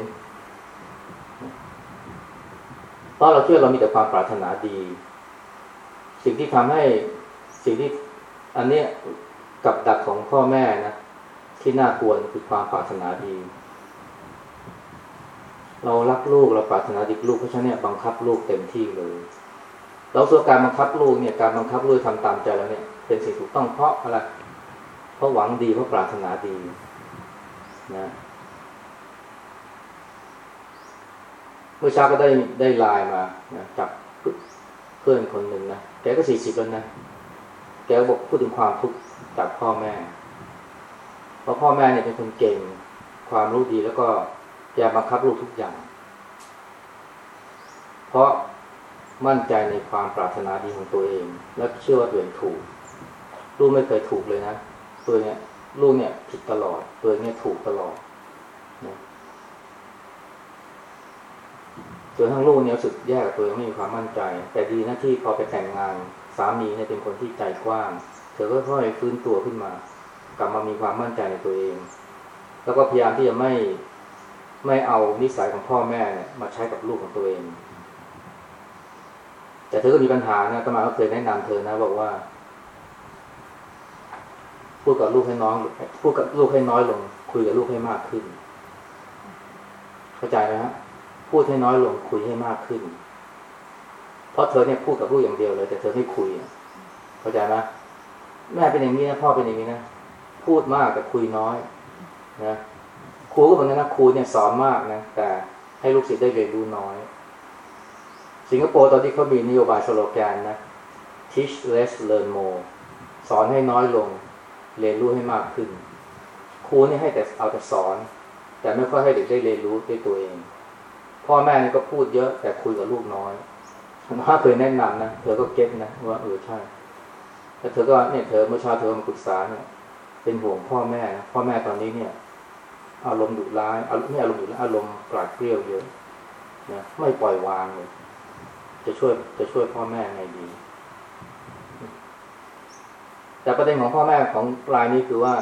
เพราะเราเชื่อเรามีแต่ความปรารถนาดี สิ่งที่ทำให้สิ่งที่อันเนี้ยกับดักของพ่อแม่นะ ที่น่ากลัวคือความปรารถนาดี เรารักลูกเราปรารถนาดีลูกเพราะฉะนั้นเนี่ยบังคับลูกเต็มที่เลย เราส่วนการบังคับลูกเนี่ยการบังคับลูกทำตามใจแล้วเนี่ย เป็นสิ่งถูกต้องเพราะอะไรเพราะหวังดีเพราะปรารถนาดีนะเมื่อเช้าก็ได้ได้ไลน์มานะจากเพื่อนคนหนึ่งนะแกก็สี่สิบแล้วนะแกบอกพูดถึงความทุกข์จากพ่อแม่ ราะพ่อแม่เนี่ยเป็นคนเก่ง ความรู้ดีแล้วก็แกบังคับลูกทุกอย่าง เพราะมั่นใจในความปรารถนาดีของตัวเอง และเชื่อว่าตัวเองถูก ลูกไม่เคยถูกเลยนะ ตัวเนี้ยลูกเนี่ยผิดตลอด ตัวเนี้ยถูกตลอดนะจนทั้งลูกเนี่ยรู้สึกแย่กับตัวเองไม่มีความมั่นใจ แต่ดีหนะที่พอไปแต่งงาน สามีเนี่ยเป็นคนที่ใจกว้าง เธอก็ค่อยฟื้นตัวขึ้นมา กลับมามีความมั่นใจในตัวเอง แล้วก็พยายามที่จะไม่ไม่เอานิสัยของพ่อแม่เนี่ยมาใช้กับลูกของตัวเอง แต่เธอก็มีปัญหานะตมาก็เคยแนะนำเธอนะบอกว่า พูดกับลูกให้น้อยพูดกับลูกให้น้อยลง คุยกับลูกให้มากขึ้น เข้าใจไหมฮะพูดให้น้อยลงคุยให้มากขึ้น เพราะเธอเนี่ยพูดกับลูกอย่างเดียวเลย แต่เธอไม่คุยเข้าใจไหมแม่เป็นอย่างนี้นะพ่อเป็นอย่างนี้นะ พูดมากแต่คุยน้อยนะครูก็เหมือนกันนะครูเนี่ยสอนมากนะแต่ให้ลูกศิษย์ได้เรียนรู้น้อย สิงคโปร์ตอนที่เขามีนโยบายสโลแกนนะ teach less learn more สอนให้น้อยลง เรียนรู้ให้มากขึ้น ครูนี่ให้แต่เอาแต่สอน แต่ไม่ค่อยให้เด็กได้เรียนรู้ด้วยตัวเอง พ่อแม่นี่ก็พูดเยอะแต่คุยกับลูกน้อยถ้าเคยแนะนำนะเธอก็เก็ตนะว่าเออใช่แต่เธอก็เนี่ยเธอเมื่อเช้าเธอมาปรึกษาเนี่ย เป็นห่วงพ่อแม่นะพ่อแม่ตอนนี้เนี่ย อารมณ์ดุร้ายอารมณ์ไม่อารมณ์ดุร้ายอารมณ์กราดเกลียวเยอะนะไม่ปล่อยวางเลย จะช่วยจะช่วยพ่อแม่ไงดี แต่ประเด็นของพ่อแม่ของรายนี้คือว่า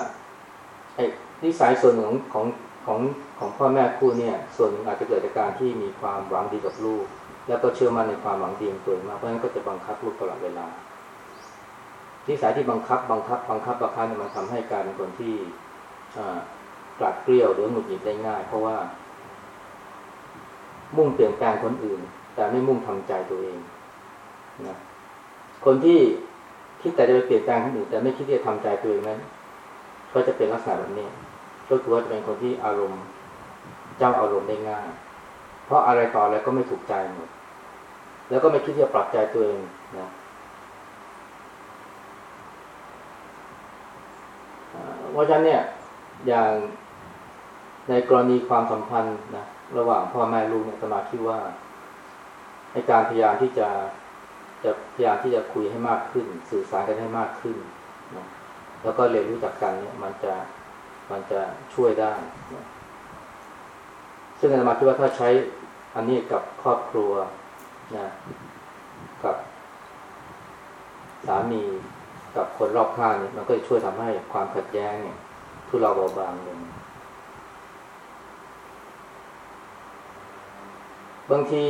ไอ้นิสัยส่วนหนึ่งของของของของพ่อแม่คู่เนี่ย ส่วนหนึ่งอาจจะเกิดจากการที่มีความหวังดีกับลูก แล้วก็เชื่อมั่นในความหวังดีของตัวเองมากเพราะฉะนั้นก็จะบังคับลูกตลอดเวลา นิสัยที่บังคับ บังคับ บังคับบังคับเนี่ยมันทำให้กายเป็นคนที่กลัดเกลียวหรือหงุดหงิดได้ง่าย เพราะว่า มุ่งเปลี่ยนแปลงคนอื่น แต่ไม่มุ่งทำใจตัวเองนะคนที่คิดแต่จะไปเปลี่ยนแปลงคนอื่นแต่ไม่คิดที่จะทำใจตัวเองนั้น ก็จะเป็นลักษณะแบบนี้ก็คือว่าจะเป็นคนที่อารมณ์เจ้าอารมณ์ได้ง่าย เพราะอะไรต่ออะไรก็ไม่ถูกใจหมดแล้วก็ไม่คิดที่จะปรับใจตัวเองนะ เพราะฉะนั้นเนี่ยอย่างในกรณีความสัมพันธ์นะระหว่างพ่อแม่ลูกเนี่ยสมาคิดว่าในการพยายามที่จะจะพยายามที่จะคุยให้มากขึ้น สื่อสารกันให้มากขึ้นนะแล้วก็เรียนรู้จักกันเนี่ยมันจะมันจะช่วยได้นะซึ่งอาตมาคิดว่าถ้าใช้อันนี้กับครอบครัวนะกับสามี กับคนรอบข้างเนี่ยมันก็จะช่วยทำให้ความขัดแย้งเนี่ยทุเราเบาบางลงบางที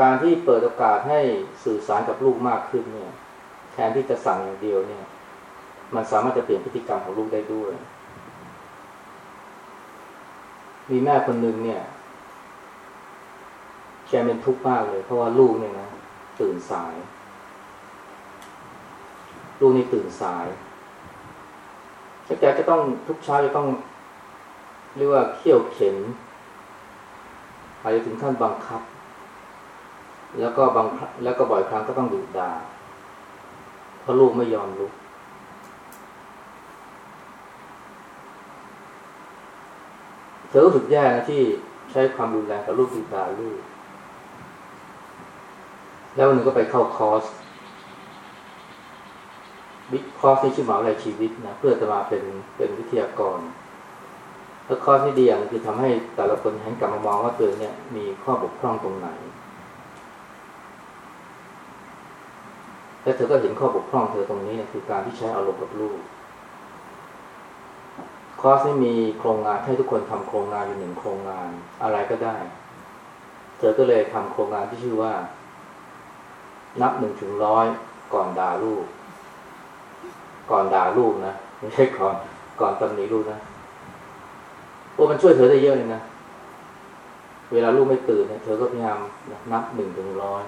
การที่เปิดโอกาสให้สื่อสารกับลูกมากขึ้นเนี่ย แทนที่จะสั่งอย่างเดียวเนี่ย มันสามารถจะเปลี่ยนพฤติกรรมของลูกได้ด้วย มีแม่คนหนึ่งเนี่ย กเป็นทุกข์มากเลย เพราะว่าลูกเนี่ยนะตื่นสาย ลูกนี่ตื่นสายแกจะต้องทุกเช้าจะต้อง เรียกว่าเขี่ยวเข็นอาจจะถึงขั้นบังคับ แล้วก็บางแล้วก็บ่อยครั้งก็ต้องดุด่าเพราะลูกไม่ยอมลุกเธอรู้สึกแย่นะที่ใช้ความรุนแรงกับลูกตีตาลูก แล้ววันหนึ่งก็ไปเข้าคอร์สบิ๊กคอร์สที่ชื่อมหาวิทยาลัยชีวิตนะเพื่อจะมาเป็นเป็นวิทยากรแล้วคอร์สที่ดีอย่างคือทำให้แต่ละคนหันกลับมามองว่าตัวเองเนี่ยมีข้อบกพร่องตรงไหน และเธอก็เห็นข้อบกพร่องเธอตรงนี้เนี่ยคือการที่ใช้อารมณ์กับลูกคอร์สนี้มีโครงงานให้ทุกคนทำโครงงานอยู่หนึ่งโครงงานอะไรก็ได้ เธอก็เลยทำโครงงานที่ชื่อว่า นับหนึ่งถึงร้อยก่อนด่าลูก ก่อนด่าลูกนะไม่ใช่ก่อนก่อนตำหนิลูกนะโอ้มันช่วยเธอได้เยอะเลยนะเวลาลูกไม่ตื่นเนี่ยเธอก็พยายามนับหนึ่งถึงร้อย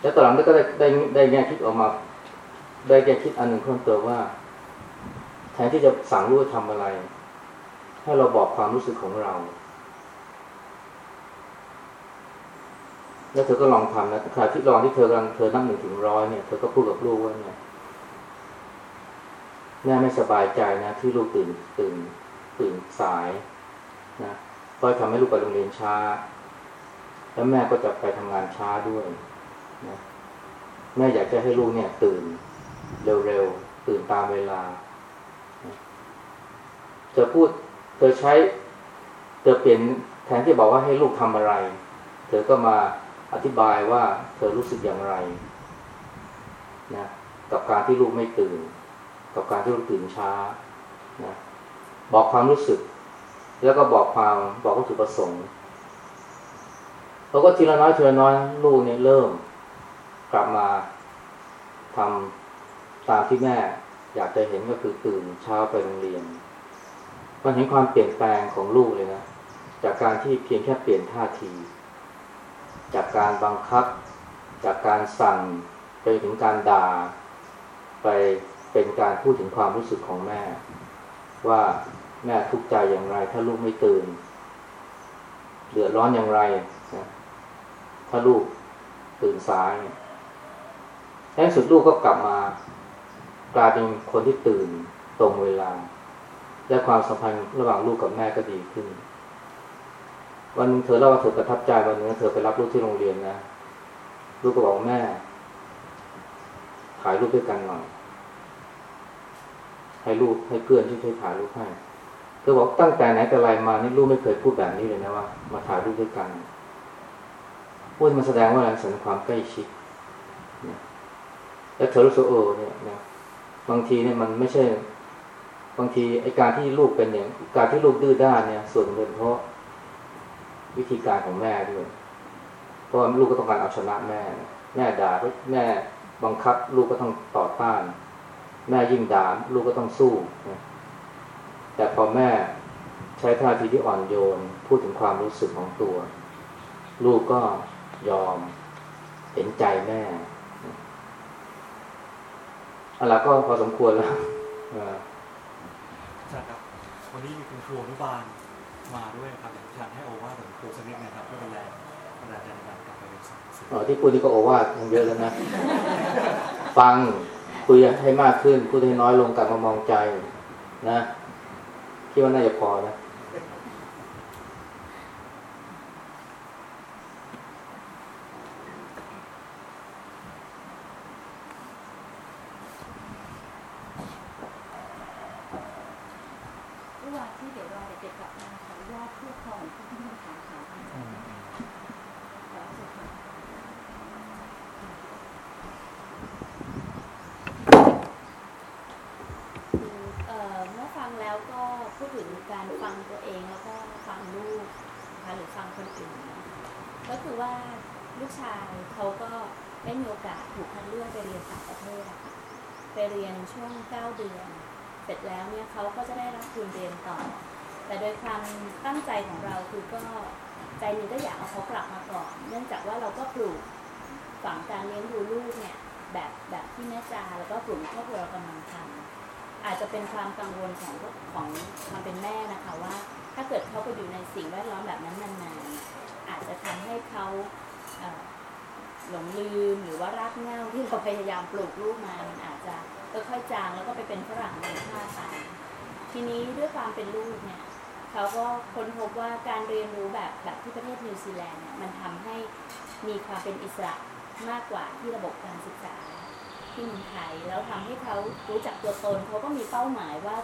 แล้วตอนหลังก็ได้ได้ได้แง่คิดออกมา ได้แง่คิดอันหนึ่งเพิ่มเติมว่า แทนที่จะสั่งลูกทำอะไร ให้เราบอกความรู้สึกของเรา แล้วเธอก็ลองทำนะขณะที่ลองที่เธอกำลังเธอนับหนึ่งถึงร้อยเนี่ยเธอก็พูดกับลูกว่าเนี่ยแม่ไม่สบายใจนะที่ลูกตื่นตื่นตื่นสายนะก็ทำให้ลูกไปโรงเรียนช้า แล้วแม่ก็จะไปทำงานช้าด้วยนะแม่อยากจะให้ลูกเนี่ย ตื่นเร็วๆตื่นตามเวลาเธอพูดเธอใช้เธอเปลี่ยนแทนที่บอกว่าให้ลูกทำอะไร เธอก็มา อธิบายว่าเธอรู้สึกอย่างไรนะกับการที่ลูกไม่ตื่น กับการที่ลูกตื่นช้านะบอกความรู้สึก แล้วก็บอกความบอกวัตถุประสงค์แล้วก็ทีละน้อยทีละน้อยลูกเนี่ยเริ่ม กลับมาทำตามที่แม่ อยากจะเห็นก็คือตื่นเช้าไปโรงเรียนมันเห็นความเปลี่ยนแปลงของลูกเลยนะจากการที่เพียงแค่เปลี่ยนท่าที จากการบังคับ จากการสั่งไปถึงการด่า ไปเป็นการพูดถึงความรู้สึกของแม่ ว่าแม่ทุกข์ใจอย่างไร ถ้าลูกไม่ตื่น เดือดร้อนอย่างไรนะถ้าลูกตื่นสายเนี่ยในที่สุดลูกก็กลับมา กลายเป็นคนที่ตื่นตรงเวลา และความสัมพันธ์ระหว่างลูกกับแม่ก็ดีขึ้น วันนึงเธอเล่าว่าเธอประทับใจวันนึงเธอไปรับลูกที่โรงเรียนนะลูกก็บอกแม่ถ่ายรูปด้วยกันหน่อยให้ลูกให้เพื่อนที่ช่วยถ่ายรูปให้เธอบอกตั้งแต่ไหนแต่ไรมานี่ลูกไม่เคยพูดแบบนี้เลยนะว่ามาถ่ายรูปด้วยกันพูดมันแสดงว่าอะไรแสดงความใกล้ชิดแล้วเธอรู้สึกเออเนี่ยนะบางทีเนี่ยมันไม่ใช่ บางทีไอ้การที่ลูกเป็นอย่างการที่ลูกดื้อด้านเนี่ย ส่วนหนึ่งเป็นเพราะ วิธีการของแม่ด้วย เพราะลูกก็ต้องการเอาชนะแม่ แม่ด่าแม่บังคับ ลูกก็ต้องต่อต้าน แม่ยิ่งด่าลูกก็ต้องสู้นะแต่พอแม่ใช้ท่าทีที่อ่อนโยน พูดถึงความรู้สึกของตัว ลูกก็ยอมเห็นใจแม่อะไรก็พอสมควรแล้วอาจารย์ครับ วันนี้มีคุณครูอนุบาล มาด้วยครับอาจารย์ให้โอวาทกับครูสักนิดนะครับเพื่อเป็นแรงบันดาลใจในการกลับไปเรียนสอนหนังอ๋อที่พูดนี่ก็โอวาทเยอะแล้วนะ ฟังคุยให้มากขึ้นพูดให้น้อยลงกลับมามองใจนะคิดว่าน่าจะพอนะ เมื่อวานที่เดี๋ยวรอเด็กๆกลับมาขออนุญาตผู้ปกครองที่ที่มีขาขาขอสุดค่ะ คือเอ่อเมื่อฟังแล้วก็พูดถึงการฟังตัวเองแล้วก็ฟังลูกนะคะหรือฟังคนอื่นก็คือว่าลูกชายเขาก็ได้มีโอกาสถูกคัดเลือกไปเรียนต่างประเทศอะค่ะไปเรียนช่วง 9 เดือน เสร็จแล้วเนี่ยเขาก็จะได้รับทุนเรียนต่อ แต่โดยความตั้งใจของเราคือก็ใจหนึงก็อยากเอาเขากลับมาก่อน เนื่องจากว่าเราก็ปลูกฝังการเลี้ยงดูลูกเนี่ยแบบแบบที่แม่จาแล้วก็กลุ่มครอบครัวเรากำลังทำ อาจจะเป็นความกังวลของของความเป็นแม่นะคะว่า ถ้าเกิดเขาไปอยู่ในสิ่งแวดล้อมแบบนั้นนานๆอาจจะทำให้เขาเอ่อ หลงลืมหรือว่ารากเหง้าที่เราพยายามปลูกลูกมามันอาจจะค่อยๆจางแล้วก็ไปเป็นฝรั่งในค่าไปทีนี้ด้วย ความเป็นลูกเนี่ยเขาก็ค้นพบว่าการเรียนรู้แบบแบบที่ประเทศนิวซีแลนด์เนี่ยมันทำให้มีความเป็นอิสระมากกว่าที่ระบบการศึกษาที่เมืองไทยแล้วทำให้เขารู้จักตัวตนเขาก็มีเป้าหมายว่า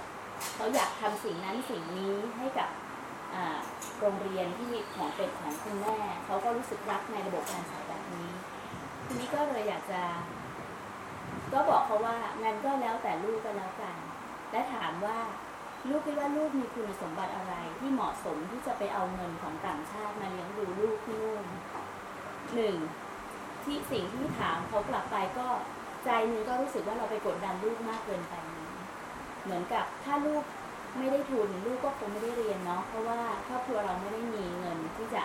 เขาอยากทำสิ่งนั้นสิ่งนี้ให้กับโรงเรียนที่ของเป็นของคุณแม่เขาก็รู้สึกรักในระบบการศึกษาแบบนี้ ทีนี้ก็เลยอยากจะ ก็บอกเขาว่างั้นก็แล้วแต่ลูกก็แล้วกัน และถามว่า ลูกคิดว่าลูกมีคุณสมบัติอะไรที่เหมาะสมที่จะไปเอาเงินของต่างชาติมาเลี้ยงดูลูกที่นู่นหนึ่งที่สิ่งที่ถามเขากลับไปก็ใจหนึงก็รู้สึกว่าเราไปกดดันลูกมากเกินไป เหมือนกับถ้าลูกไม่ได้ทุนลูกก็คงไม่ได้เรียนเนาะเพราะว่าครอบครัวเราไม่ได้มีเงินที่จะ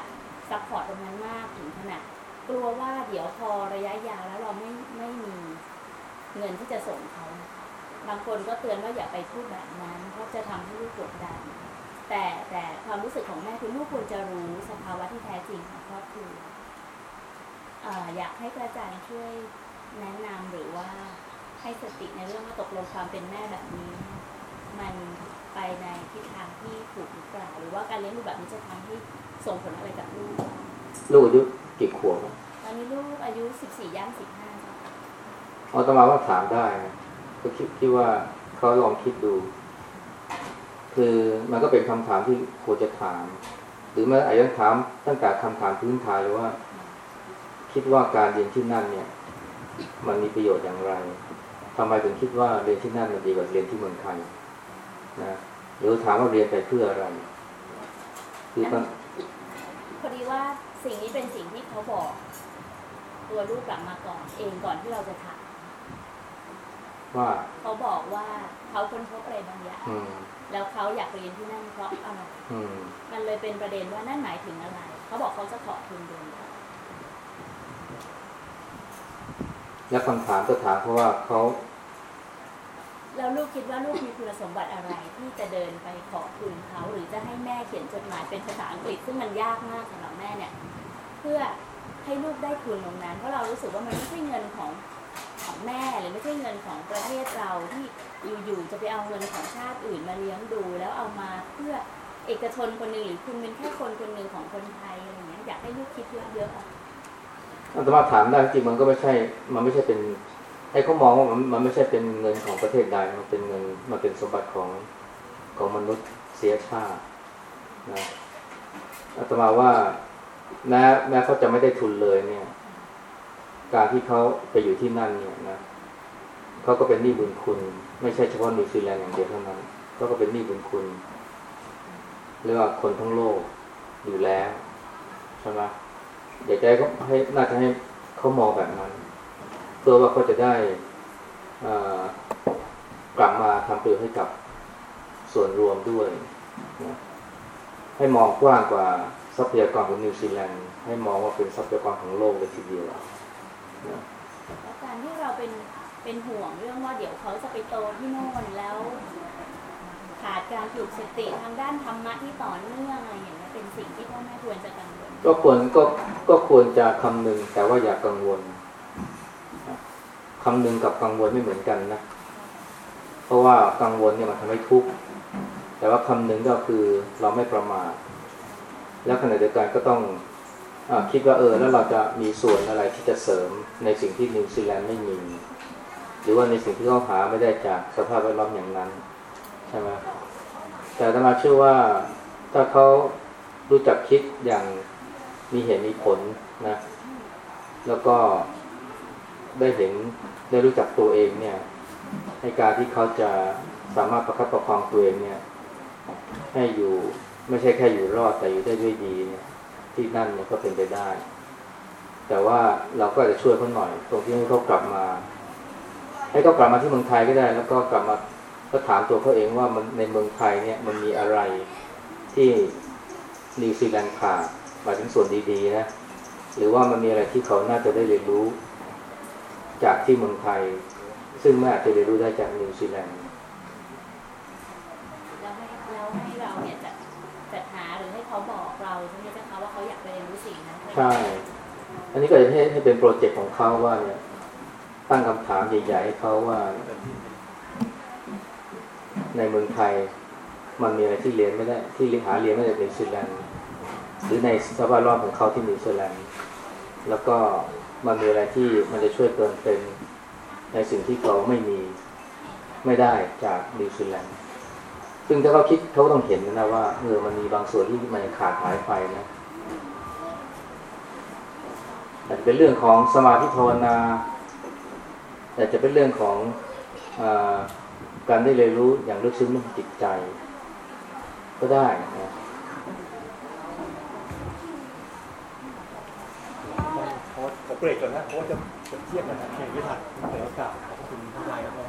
support ตรงนั้นมากถึงขนาดกลัวว่าเดี๋ยวพอระยะยาวแล้วเราไม่ไม่มีเงินที่จะส่งเขา บางคนก็เตือนว่าอย่าไปพูดแบบนั้น เพราะจะทำให้ลูกกดดัน แต่แต่ความรู้สึกของแม่คือลูกควรจะรู้สภาวะที่แท้จริงของครอบครัวเอ่ออยากให้พระอาจารย์ช่วยแนะนำหรือว่าให้สติในเรื่องว่าตกลงความเป็นแม่แบบนี้ มันไปในทิศทางที่ถูกหรือเปล่าหรือว่าการเลี้ยงลูกแบบนี้จะทำให้ส่งผลอะไรกับลูก ลูกอายุกี่ขวบอะตอนนี้ลูกอายุ14ย่าง15ค่ะเอาตมาว่าถามได้นะ ก็คิดคิดว่าเขาลองคิดดู คือมันก็เป็นคำถามที่ควรจะถาม หรือแม้อาจจะถามตั้งแต่คำถามพื้นฐานเลยว่า คิดว่าการเรียนที่นั่นเนี่ย มันมีประโยชน์อย่างไรทำไมถึงคิดว่าเรียนที่นั่นมันดีกว่าเรียนที่เมืองไทยนะหรือถามว่าเรียนไปเพื่ออะไร คือพอดีว่าสิ่งนี้เป็นสิ่งที่เขาบอก ตัวลูกกลับมาก่อน เองก่อนที่เราจะถาม ว่าเขาบอกว่าเขาค้นพบอะไรบางอย่างอืมแล้วเขาอยากเรียนที่นั่นเพราะอะไรอืมมันเลยเป็นประเด็นว่านั่นหมายถึงอะไร เขาบอกเขาจะขอทุนเรียนก่อนแล้วคำถามก็ถามเพราะว่าเขาแล้วลูกคิดว่าลูกมีคุณสมบัติอะไรที่จะเดินไปขอทุนเขาหรือจะให้แม่เขียนจดหมายเป็นภาษาอังกฤษซึ่งมันยากมากสำหรับแม่เนี่ย เพื่อให้ลูกได้ทุนตรงนั้นเพราะเรารู้สึกว่ามันไม่ใช่เงินของ ของแม่หรือไม่ใช่เงินของประเทศเราที่อยู่ๆจะไปเอาเงินของชาติอื่นมาเลี้ยงดู แล้วเอามาเพื่อเอกชนคนหนึ่งหรือคุณเป็นแค่คนคนหนึ่งของคนไทยอะไรอย่างเงี้ยอยากให้ลูกคิดเยอะๆอะอาตมาถามได้จริงมันก็ไม่ใช่ มันไม่ใช่เป็นไอ้เขามองว่ามันมันไม่ใช่เป็นเงินของประเทศใดมันเป็นเงินมันเป็นสมบัติของของมนุษย์เสียชาตินะอาตมาว่าแม้แม้เขาจะไม่ได้ทุนเลยเนี่ย การที่เขาไปอยู่ที่นั่นเนี่ยนะเขาก็เป็นหนี้บุญคุณ ไม่ใช่เฉพาะนิวซีแลนด์อย่างเดียวเท่านั้นเขาก็เป็นหนี้บุญคุณเรียกว่าคนทั้งโลกอยู่แล้วใช่ไหมเดี๋ยวใจก็ให้น่าจะให้เขามองแบบนั้นเพื่อว่าเขาจะได้กลับมาทำประโยชน์ให้กับส่วนรวมด้วยนะให้มองกว้างกว่าทรัพยากรของนิวซีแลนด์ให้มองว่าเป็นทรัพยากรของโลกเลยทีเดียว แล้วการที่เราเป็นเป็นห่วงเรื่องว่าเดี๋ยวเขาจะไปโตที่โน่นแล้ว ขาดการปลูกสติทางด้านธรรมะที่ต่อเนื่องอะไรอย่างเงี้ยเป็นสิ่งที่พ่อแม่ควรจะกังวลก็ควรก็ก็ควรจะคำนึงแต่ว่าอย่ากังวลคำนึงกับกังวลไม่เหมือนกันนะ เพราะว่ากังวลเนี่ยมันทำให้ทุกข์แต่ว่าคำนึงก็คือเราไม่ประมาทแล้วขณะเดียวกันก็ต้อง คิดว่าเออแล้วเราจะมีส่วนอะไรที่จะเสริมในสิ่งที่นิวซีแลนด์ไม่มี หรือว่าในสิ่งที่เขาหาไม่ได้จากสภาพแวดล้อมอย่างนั้นใช่ไหมแต่ตมาเชื่อว่าถ้าเขารู้จักคิดอย่างมีเหตุมีผลนะ แล้วก็ได้เห็นได้รู้จักตัวเองเนี่ยในการที่เขาจะสามารถประคับประคองตัวเองเนี่ย ให้อยู่ไม่ใช่แค่อยู่รอดแต่อยู่ได้ด้วยดีเนี่ย ที่นั่นเนี่ยก็เป็นไปได้ แต่ว่าเราก็อาจจะช่วยเขาหน่อย ตรงที่เขากลับมา ให้เขากลับมาที่เมืองไทยก็ได้ แล้วก็กลับมาก็ถามตัวเขาเองว่ามันในเมืองไทยเนี่ยมันมีอะไรที่นิวซีแลนด์ขาดหมายถึงส่วนดีๆนะหรือว่ามันมีอะไรที่เขาน่าจะได้เรียนรู้ จากที่เมืองไทย ซึ่งไม่อาจจะเรียนรู้ได้จากนิวซีแลนด์ แล้วให้แล้วให้เราเนี่ยจัดจัดหาหรือ ใช่ อันนี้ก็จะให้ให้เป็นโปรเจกต์ของเขาว่าเนี่ยตั้งคำถามใหญ่ๆให้เขาว่า ในเมืองไทย มันมีอะไรที่เรียนไม่ได้ ที่หาเรียนไม่ได้ในนิวซีแลนด์หรือในสภาพแวดล้อมของเขาที่นิวซีแลนด์แล้วก็มันมีอะไรที่มันจะช่วยเติมเต็มในสิ่งที่เขาไม่มีไม่ได้จากนิวซีแลนด์ซึ่งถ้าเขาคิดเขาต้องเห็นนะว่าเออมันมีบางส่วนที่มันขาดหายไปนะ อาจจะเป็นเรื่องของสมาธิภาวนาแต่จะเป็นเรื่องของอการได้เรียนรู้อย่างลึกซึ้งเรื่องจิตใจ ก็ได้นะโค้ชขอเบรกก่อนนะโค้ชจะจะเทียบกันะครับเพียงไม่ทันเดี๋ยวกาวขอบคุณท่านนายครับนครับ